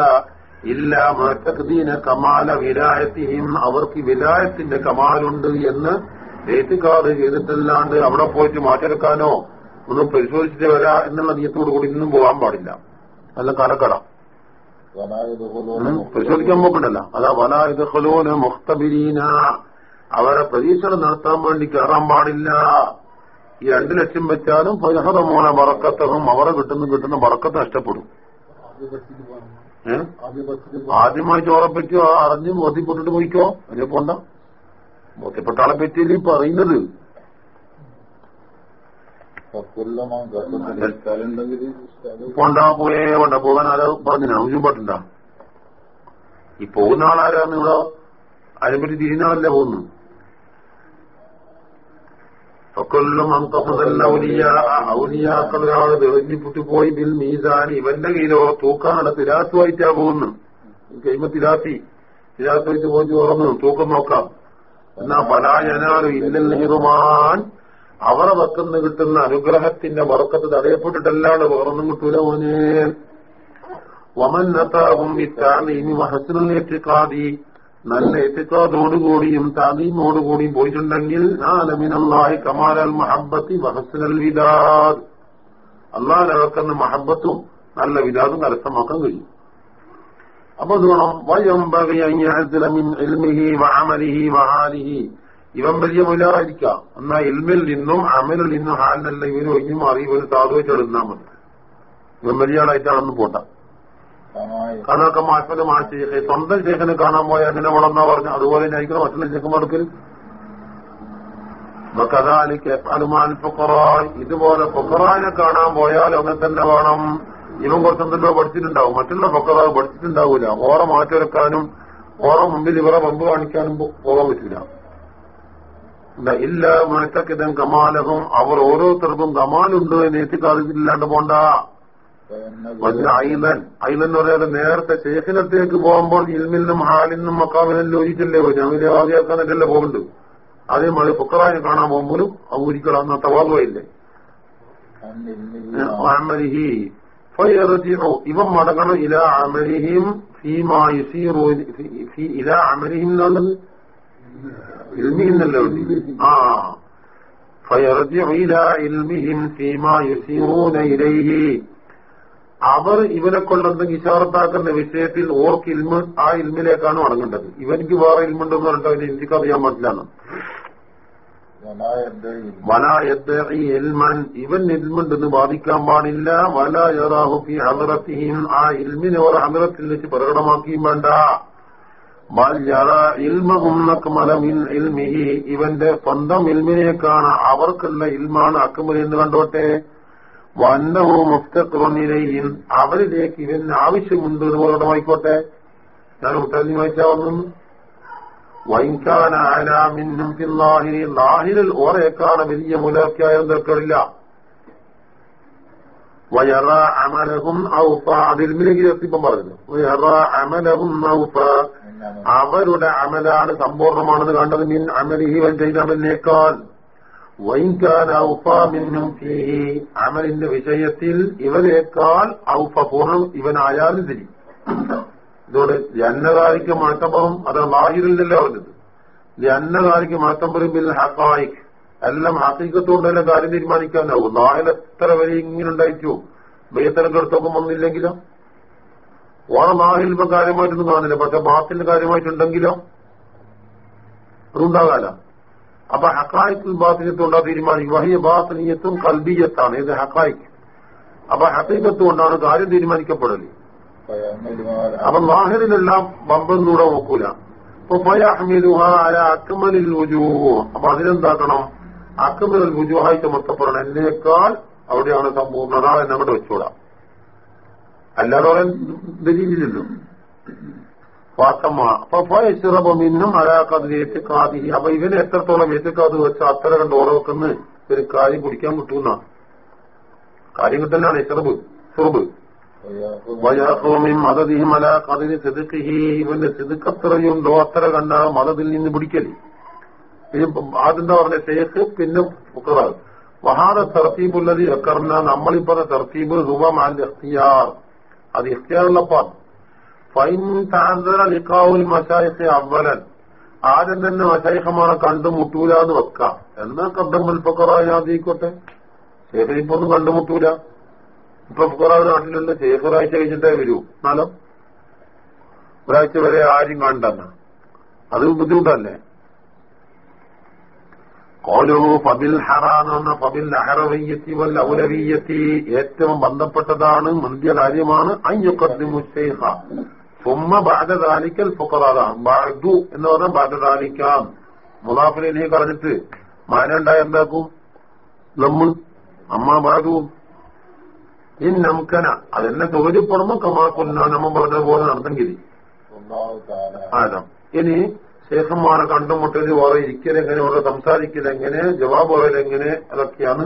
ഇല്ല മറ്റീന കമാല വിലായത്തിയും അവർക്ക് വിലായത്തിന്റെ കമാലുണ്ട് എന്ന് ഏറ്റുകാട് ചെയ്തിട്ടല്ലാണ്ട് അവിടെ പോയിട്ട് മാറ്റിയെടുക്കാനോ ഒന്ന് പരിശോധിച്ചിട്ട് വരാ എന്നുള്ള നീയത്തോടു കൂടി ഇന്നും പോകാൻ പാടില്ല. അല്ല കലക്കട പരിശോധിക്കാൻ പോക്കണ്ടല്ല. അതാ വല ഇത് മുഖ്തബിരീന. അവരെ പരീക്ഷണം നടത്താൻ വേണ്ടി കയറാൻ പാടില്ല. ഈ രണ്ടു ലക്ഷം വെച്ചാലും ഫലഹതമോന വറക്കത്തഹം അവരെ കിട്ടുന്ന കിട്ടുന്ന വറക്കത്ത് നഷ്ടപ്പെടും. ആദ്യമായി ചോറെ പറ്റിയോ? അറിഞ്ഞ് ബോധ്യപ്പെട്ടിട്ട് പോയിക്കോ? അതിനെ പോണ്ട. ബോധ്യപ്പെട്ട ആളെ പറ്റിയല്ലേ ഈ പറയുന്നത്. പോണ്ട പോയേ വേണ്ട പോകാൻ ആരോ പറഞ്ഞാ ഉജുമ്പാട്ടുണ്ടാ ഈ പോകുന്ന ആളാരാന്ന് ഇവിടെ അതിനെപ്പറ്റി തിരിഞ്ഞാളല്ലേ പോകുന്നു ഒക്കൊല്ലും അന്തപ്പതല്ല ഔലിയ ഔലിയാക്കളൊരാൾ തെളിഞ്ഞിപ്പുട്ടി പോയി ബിൽ മീസാൻ ഇവന്റെ കയ്യിലോ തൂക്കാനുള്ള തിരാത്തുമായിട്ടാ പോകുന്നു കഴിയുമ്പോ തിരാത്തി തിരാത്തുമായിട്ട് പോയിട്ട് തുറന്നു തൂക്കം നോക്കാം. എന്നാ പലായനാലും ഇല്ലെന്നിറുമാൻ അവരെ വക്കുന്ന കിട്ടുന്ന അനുഗ്രഹത്തിന്റെ വറക്കത്ത് തടയപ്പെട്ടിട്ടല്ലാണ്ട് വേറൊന്നും കിട്ടൂല മോനെ. വമന്നത്താകും ഇത്താമീമി മഹസിനേറ്റിക്കാതി നല്ല എത്തിക്കാതോടുകൂടിയും താലീമോടുകൂടിയും പോയിട്ടുണ്ടെങ്കിൽ ആലമിനല്ലാഹി കമാലൽ മഹബത്തി മഹസിനൽ വിദാദ് അള്ളാഹ് മഹബത്തും നല്ല വിദാദും കരസ്ഥമാക്കാൻ കഴിയും. അപ്പൊ വയം വേണം. വയംബിൻ ഇൽമിഹി വഹമലിഹി വഹാലിഹി ഇവൻ വലിയ മുലായിരിക്കാം. എന്നാ എൽമിൽ നിന്നും അമലിൽ നിന്നും ഹാലിനല്ല ഇവന് ഒഴിഞ്ഞു മാറി ഇവന് സാധുവെച്ചെടുന്നാ മതി. ഇവൻ വലിയ ആളായിട്ടാണെന്ന് പോട്ടെ അതൊക്കെ മാറ്റം മാറ്റി സ്വന്തം ശേഖനെ കാണാൻ പോയാൽ അങ്ങനെ വളർന്നാ പറഞ്ഞു അതുപോലെ തന്നെ ആയിരിക്കണം മറ്റുള്ള ശേഖന്മാർക്ക് ഇതുപോലെ പൊക്കറാനെ കാണാൻ പോയാൽ അങ്ങനെ തന്നെ വേണം. ഇവൻ കുറച്ചെന്തല്ലോ പഠിച്ചിട്ടുണ്ടാവും. മറ്റുള്ള പൊക്കറാവ് പഠിച്ചിട്ടുണ്ടാവൂല. ഓറെ മാറ്റിവെക്കാനും ഓറ മുമ്പിൽ ഇവരെ പമ്പ് കാണിക്കാനും പോകാൻ പറ്റില്ല. ഇല്ല മുഴക്കക്കിതം കമാലഹും. അവർ ഓരോരുത്തർക്കും കമാലുണ്ട് എന്ന് എത്തിക്കാതില്ലാണ്ട് പോണ്ട. ഐലൻ. ഐലൻ എന്ന് പറയാതെ നേരത്തെ ശേഖരത്തേക്ക് പോകുമ്പോൾ ഇൽമിന്നും ഹാലിന്നും മക്കാമിനും യോജിച്ചല്ലേ ഞങ്ങൾ ആദ്യമാക്കാനൊക്കെ അതേ അതേമാതിരി പൊക്കറായി കാണാൻ പോകുമ്പോഴും ഒരിക്കലും അന്ന് തവാതുവായില്ലേ അമലിഹി. ഇവൻ മടങ്ങണം ഇല അമരിഹിം ഫീമാ ഇല അമരിഹിം എന്നുള്ളത് ഇൽമിഹിന്നല്ലോ ആ فيرجع إلى علمهم فيما يسيرون إليه അവർ ഇവനെ കൊണ്ടെന്തെങ്കിലും ഇഷാറത്താക്കുന്ന വിഷയത്തിൽ ഓർക്ക് ഇൽമ ആ ഇൽമിലേക്കാണ് മടങ്ങേണ്ടത് ഇവനിക്ക് വേറെ ഇൽമുണ്ടെന്ന് പറഞ്ഞിട്ട് അവന് എനിക്ക് അറിയാൻ പറ്റില്ല വല ഈ ഇൽമൻ ഇവൻ ഇൽമുണ്ടെന്ന് ബാധിക്കാൻ പാടില്ല വല യറാഹുഫി ഹദറത്തിയും ആ ഇൽമിനെ ഒരു ഹദറത്തിൽ വെച്ച് പ്രകടമാക്കിയും വേണ്ട ഇൽമിഹി ഇവന്റെ സ്വന്തം ഇൽമിനേക്കാണ് അവർക്കുള്ള ഇൽമാണ് അക്മൽ എന്ന് കണ്ടോട്ടെ. വന്നവും മുക്തക്കുറനിലയും അവരിലേക്ക് ഇവന് ആവശ്യമുണ്ട് എന്ന് ആയിക്കോട്ടെ. ഞാൻ ഉത്തരം വായിച്ചാ വന്നു വൈകാന ലാഹിരിൽ ഓരേക്കാണ് വലിയ മുലക്കായും തീർക്കടില്ല വയറ അമലഹും ഔഫ. അതിൽമിലേക്ക് എത്തിപ്പം പറഞ്ഞു വയറ അമലഹും ഔഫ. അവരുടെ അമലാണ് സമ്പൂർണമാണെന്ന് കണ്ടത് മിൻ അമലിഹി വൻ ചെയ്ത അമലിനേക്കാൾ. അമലിന്റെ വിഷയത്തിൽ ഇവനേക്കാൾ ഔഫ പൂർണം ഇവനായാലും തിരി ഇതോടെ ജന്നകാരിക്ക് മാറ്റപ്പുറം അത് ലാഹിറില്ലല്ലോ പറഞ്ഞത്? ജന്നകാരിക്ക് മാറ്റപ്പുറം ബിൽ ഹക്കായിക്ക് എല്ലാം ഹക്കീക്കത്തോണ്ടല്ല കാര്യം തീരുമാനിക്കാനാവും. നാളെ എത്ര വരെ ഇങ്ങനെ ഉണ്ടായിട്ടു ബേത്തരം എടുത്തൊക്കെ വന്നില്ലെങ്കിലോ ഓണ ഇപ്പൊ കാര്യമായിട്ടൊന്നും കാണുന്നില്ല. പക്ഷെ ബാത്തിന്റെ കാര്യമായിട്ടുണ്ടെങ്കിലോ? അതുണ്ടാകാല? അപ്പൊ ഹക്കായിക്കിൽ ബാത്തിനത്തുണ്ടാ തീരുമാനിക്കും വഹിയ ബാത്തിനീയത്തും കൽബീയത്താണ്. ഇത് ഹക്കായിക്ക് അപ്പൊ ഹക്കീക്കത്ത് കൊണ്ടാണ് കാര്യം തീരുമാനിക്കപ്പെടൽ. അപ്പൊ നാഹിറിലെല്ലാം ബമ്പൊന്നൂടെ നോക്കൂല അപ്പൊ പയ അല അക്മലിൽ വുജൂഹ്. അപ്പൊ അതിനെന്താക്കണം അക്മലിൽ വുജൂഹായി മൊത്തപ്പെടണം. എന്നേക്കാൾ അവിടെയാണ് സമ്പൂർണത എന്നങ്ങോട്ട് വെച്ചൂടാം അല്ലാതെ പറയാൻ ദലീലില്ലല്ലോ ഫാത്തമ്മിന്നും അപ്പൊ ഏറ്റക്കാതി അപ്പൊ ഇവന് എത്രത്തോളം ഏറ്റക്കാത് വെച്ച അത്ര കണ്ട് ഓർവെക്കുന്ന ഒരു കാര്യം കുടിക്കാൻ കിട്ടുന്ന? കാര്യം തന്നെയാണ് ഇഷറബ് സുറബ്. മതതിഹി മല കതിന് കതിരി സിദുക്കിഹി ഇവന്റെ സിദുക്കത്രയുണ്ടോ അത്ര കണ്ട മതത്തിൽ നിന്ന് പിടിക്കൽ. ആദ്യന്താ ആദ്യം പറഞ്ഞ? ഷേഖ് പിന്നെ ഫുക്കറാവ് വഹാദ തർത്തീബുള്ളത് എക്കറിന നമ്മളിപ്പോ തർത്തീബ് ഹുബമാൽ ഇഖ്തിയാർ. അത് ഇഖ്തിയാറുള്ളപ്പാണ് ഫൈൻ താന്തര ലിഖാവുൽ മശായിഖ് അവലൻ ആരും തന്നെ മഷായിഖമാരെ കണ്ടുമുട്ടൂല എന്ന് വെക്കാം. എന്നാ കദ്ദമ്മൽ ഫുക്കറായാതിക്കോട്ടെ ഷേഖ് ഇപ്പൊ ഒന്നും കണ്ടുമുട്ടൂല ഇപ്പൊ ഫുക്കറാവ് നാട്ടിലുള്ള ശേഖർ ആഴ്ച കഴിഞ്ഞിട്ടേ വരൂ. എന്നാലോ? ഒരാഴ്ച വരെ ആരും കണ്ടെന്ന. അത് ബുദ്ധിമുട്ടല്ലേ? കോലോ ഫബിൽ ഹറാൻ എന്ന ഫബിൽ അഹറവയ്യത്തി വൽ ഔലവീയത്തി ഏറ്റവും ബന്ധപ്പെട്ടതാണ് മുന്തിയ കാര്യമാണ് അയ്യുക്കദ്ദിമു ശൈഖ. സുമ്മ ബാധതാലിക്കൽ ഫുഖറാദാം ബാദു എന്ന് പറഞ്ഞാൽ ബാധതാലിക്കാം മുതാഫലിനെ കളഞ്ഞിട്ട് മാനുണ്ടായ എന്താക്കും നമ്മൾ അമ്മ ഈ നമുക്കന അതെന്നെ സൗകര്യപ്പെടുമ്പോ കമാക്കൊന്ന നമ്മൾ പറഞ്ഞ പോലെ നടത്തെങ്കിൽ ഇനി ശേഖന്മാരെ കണ്ടുമുട്ടൽ വേറെ ഇരിക്കലെങ്ങനെ ഓരോ സംസാരിക്കലെങ്ങനെ ജവാബ് പറയലെങ്ങനെ അതൊക്കെയാണ്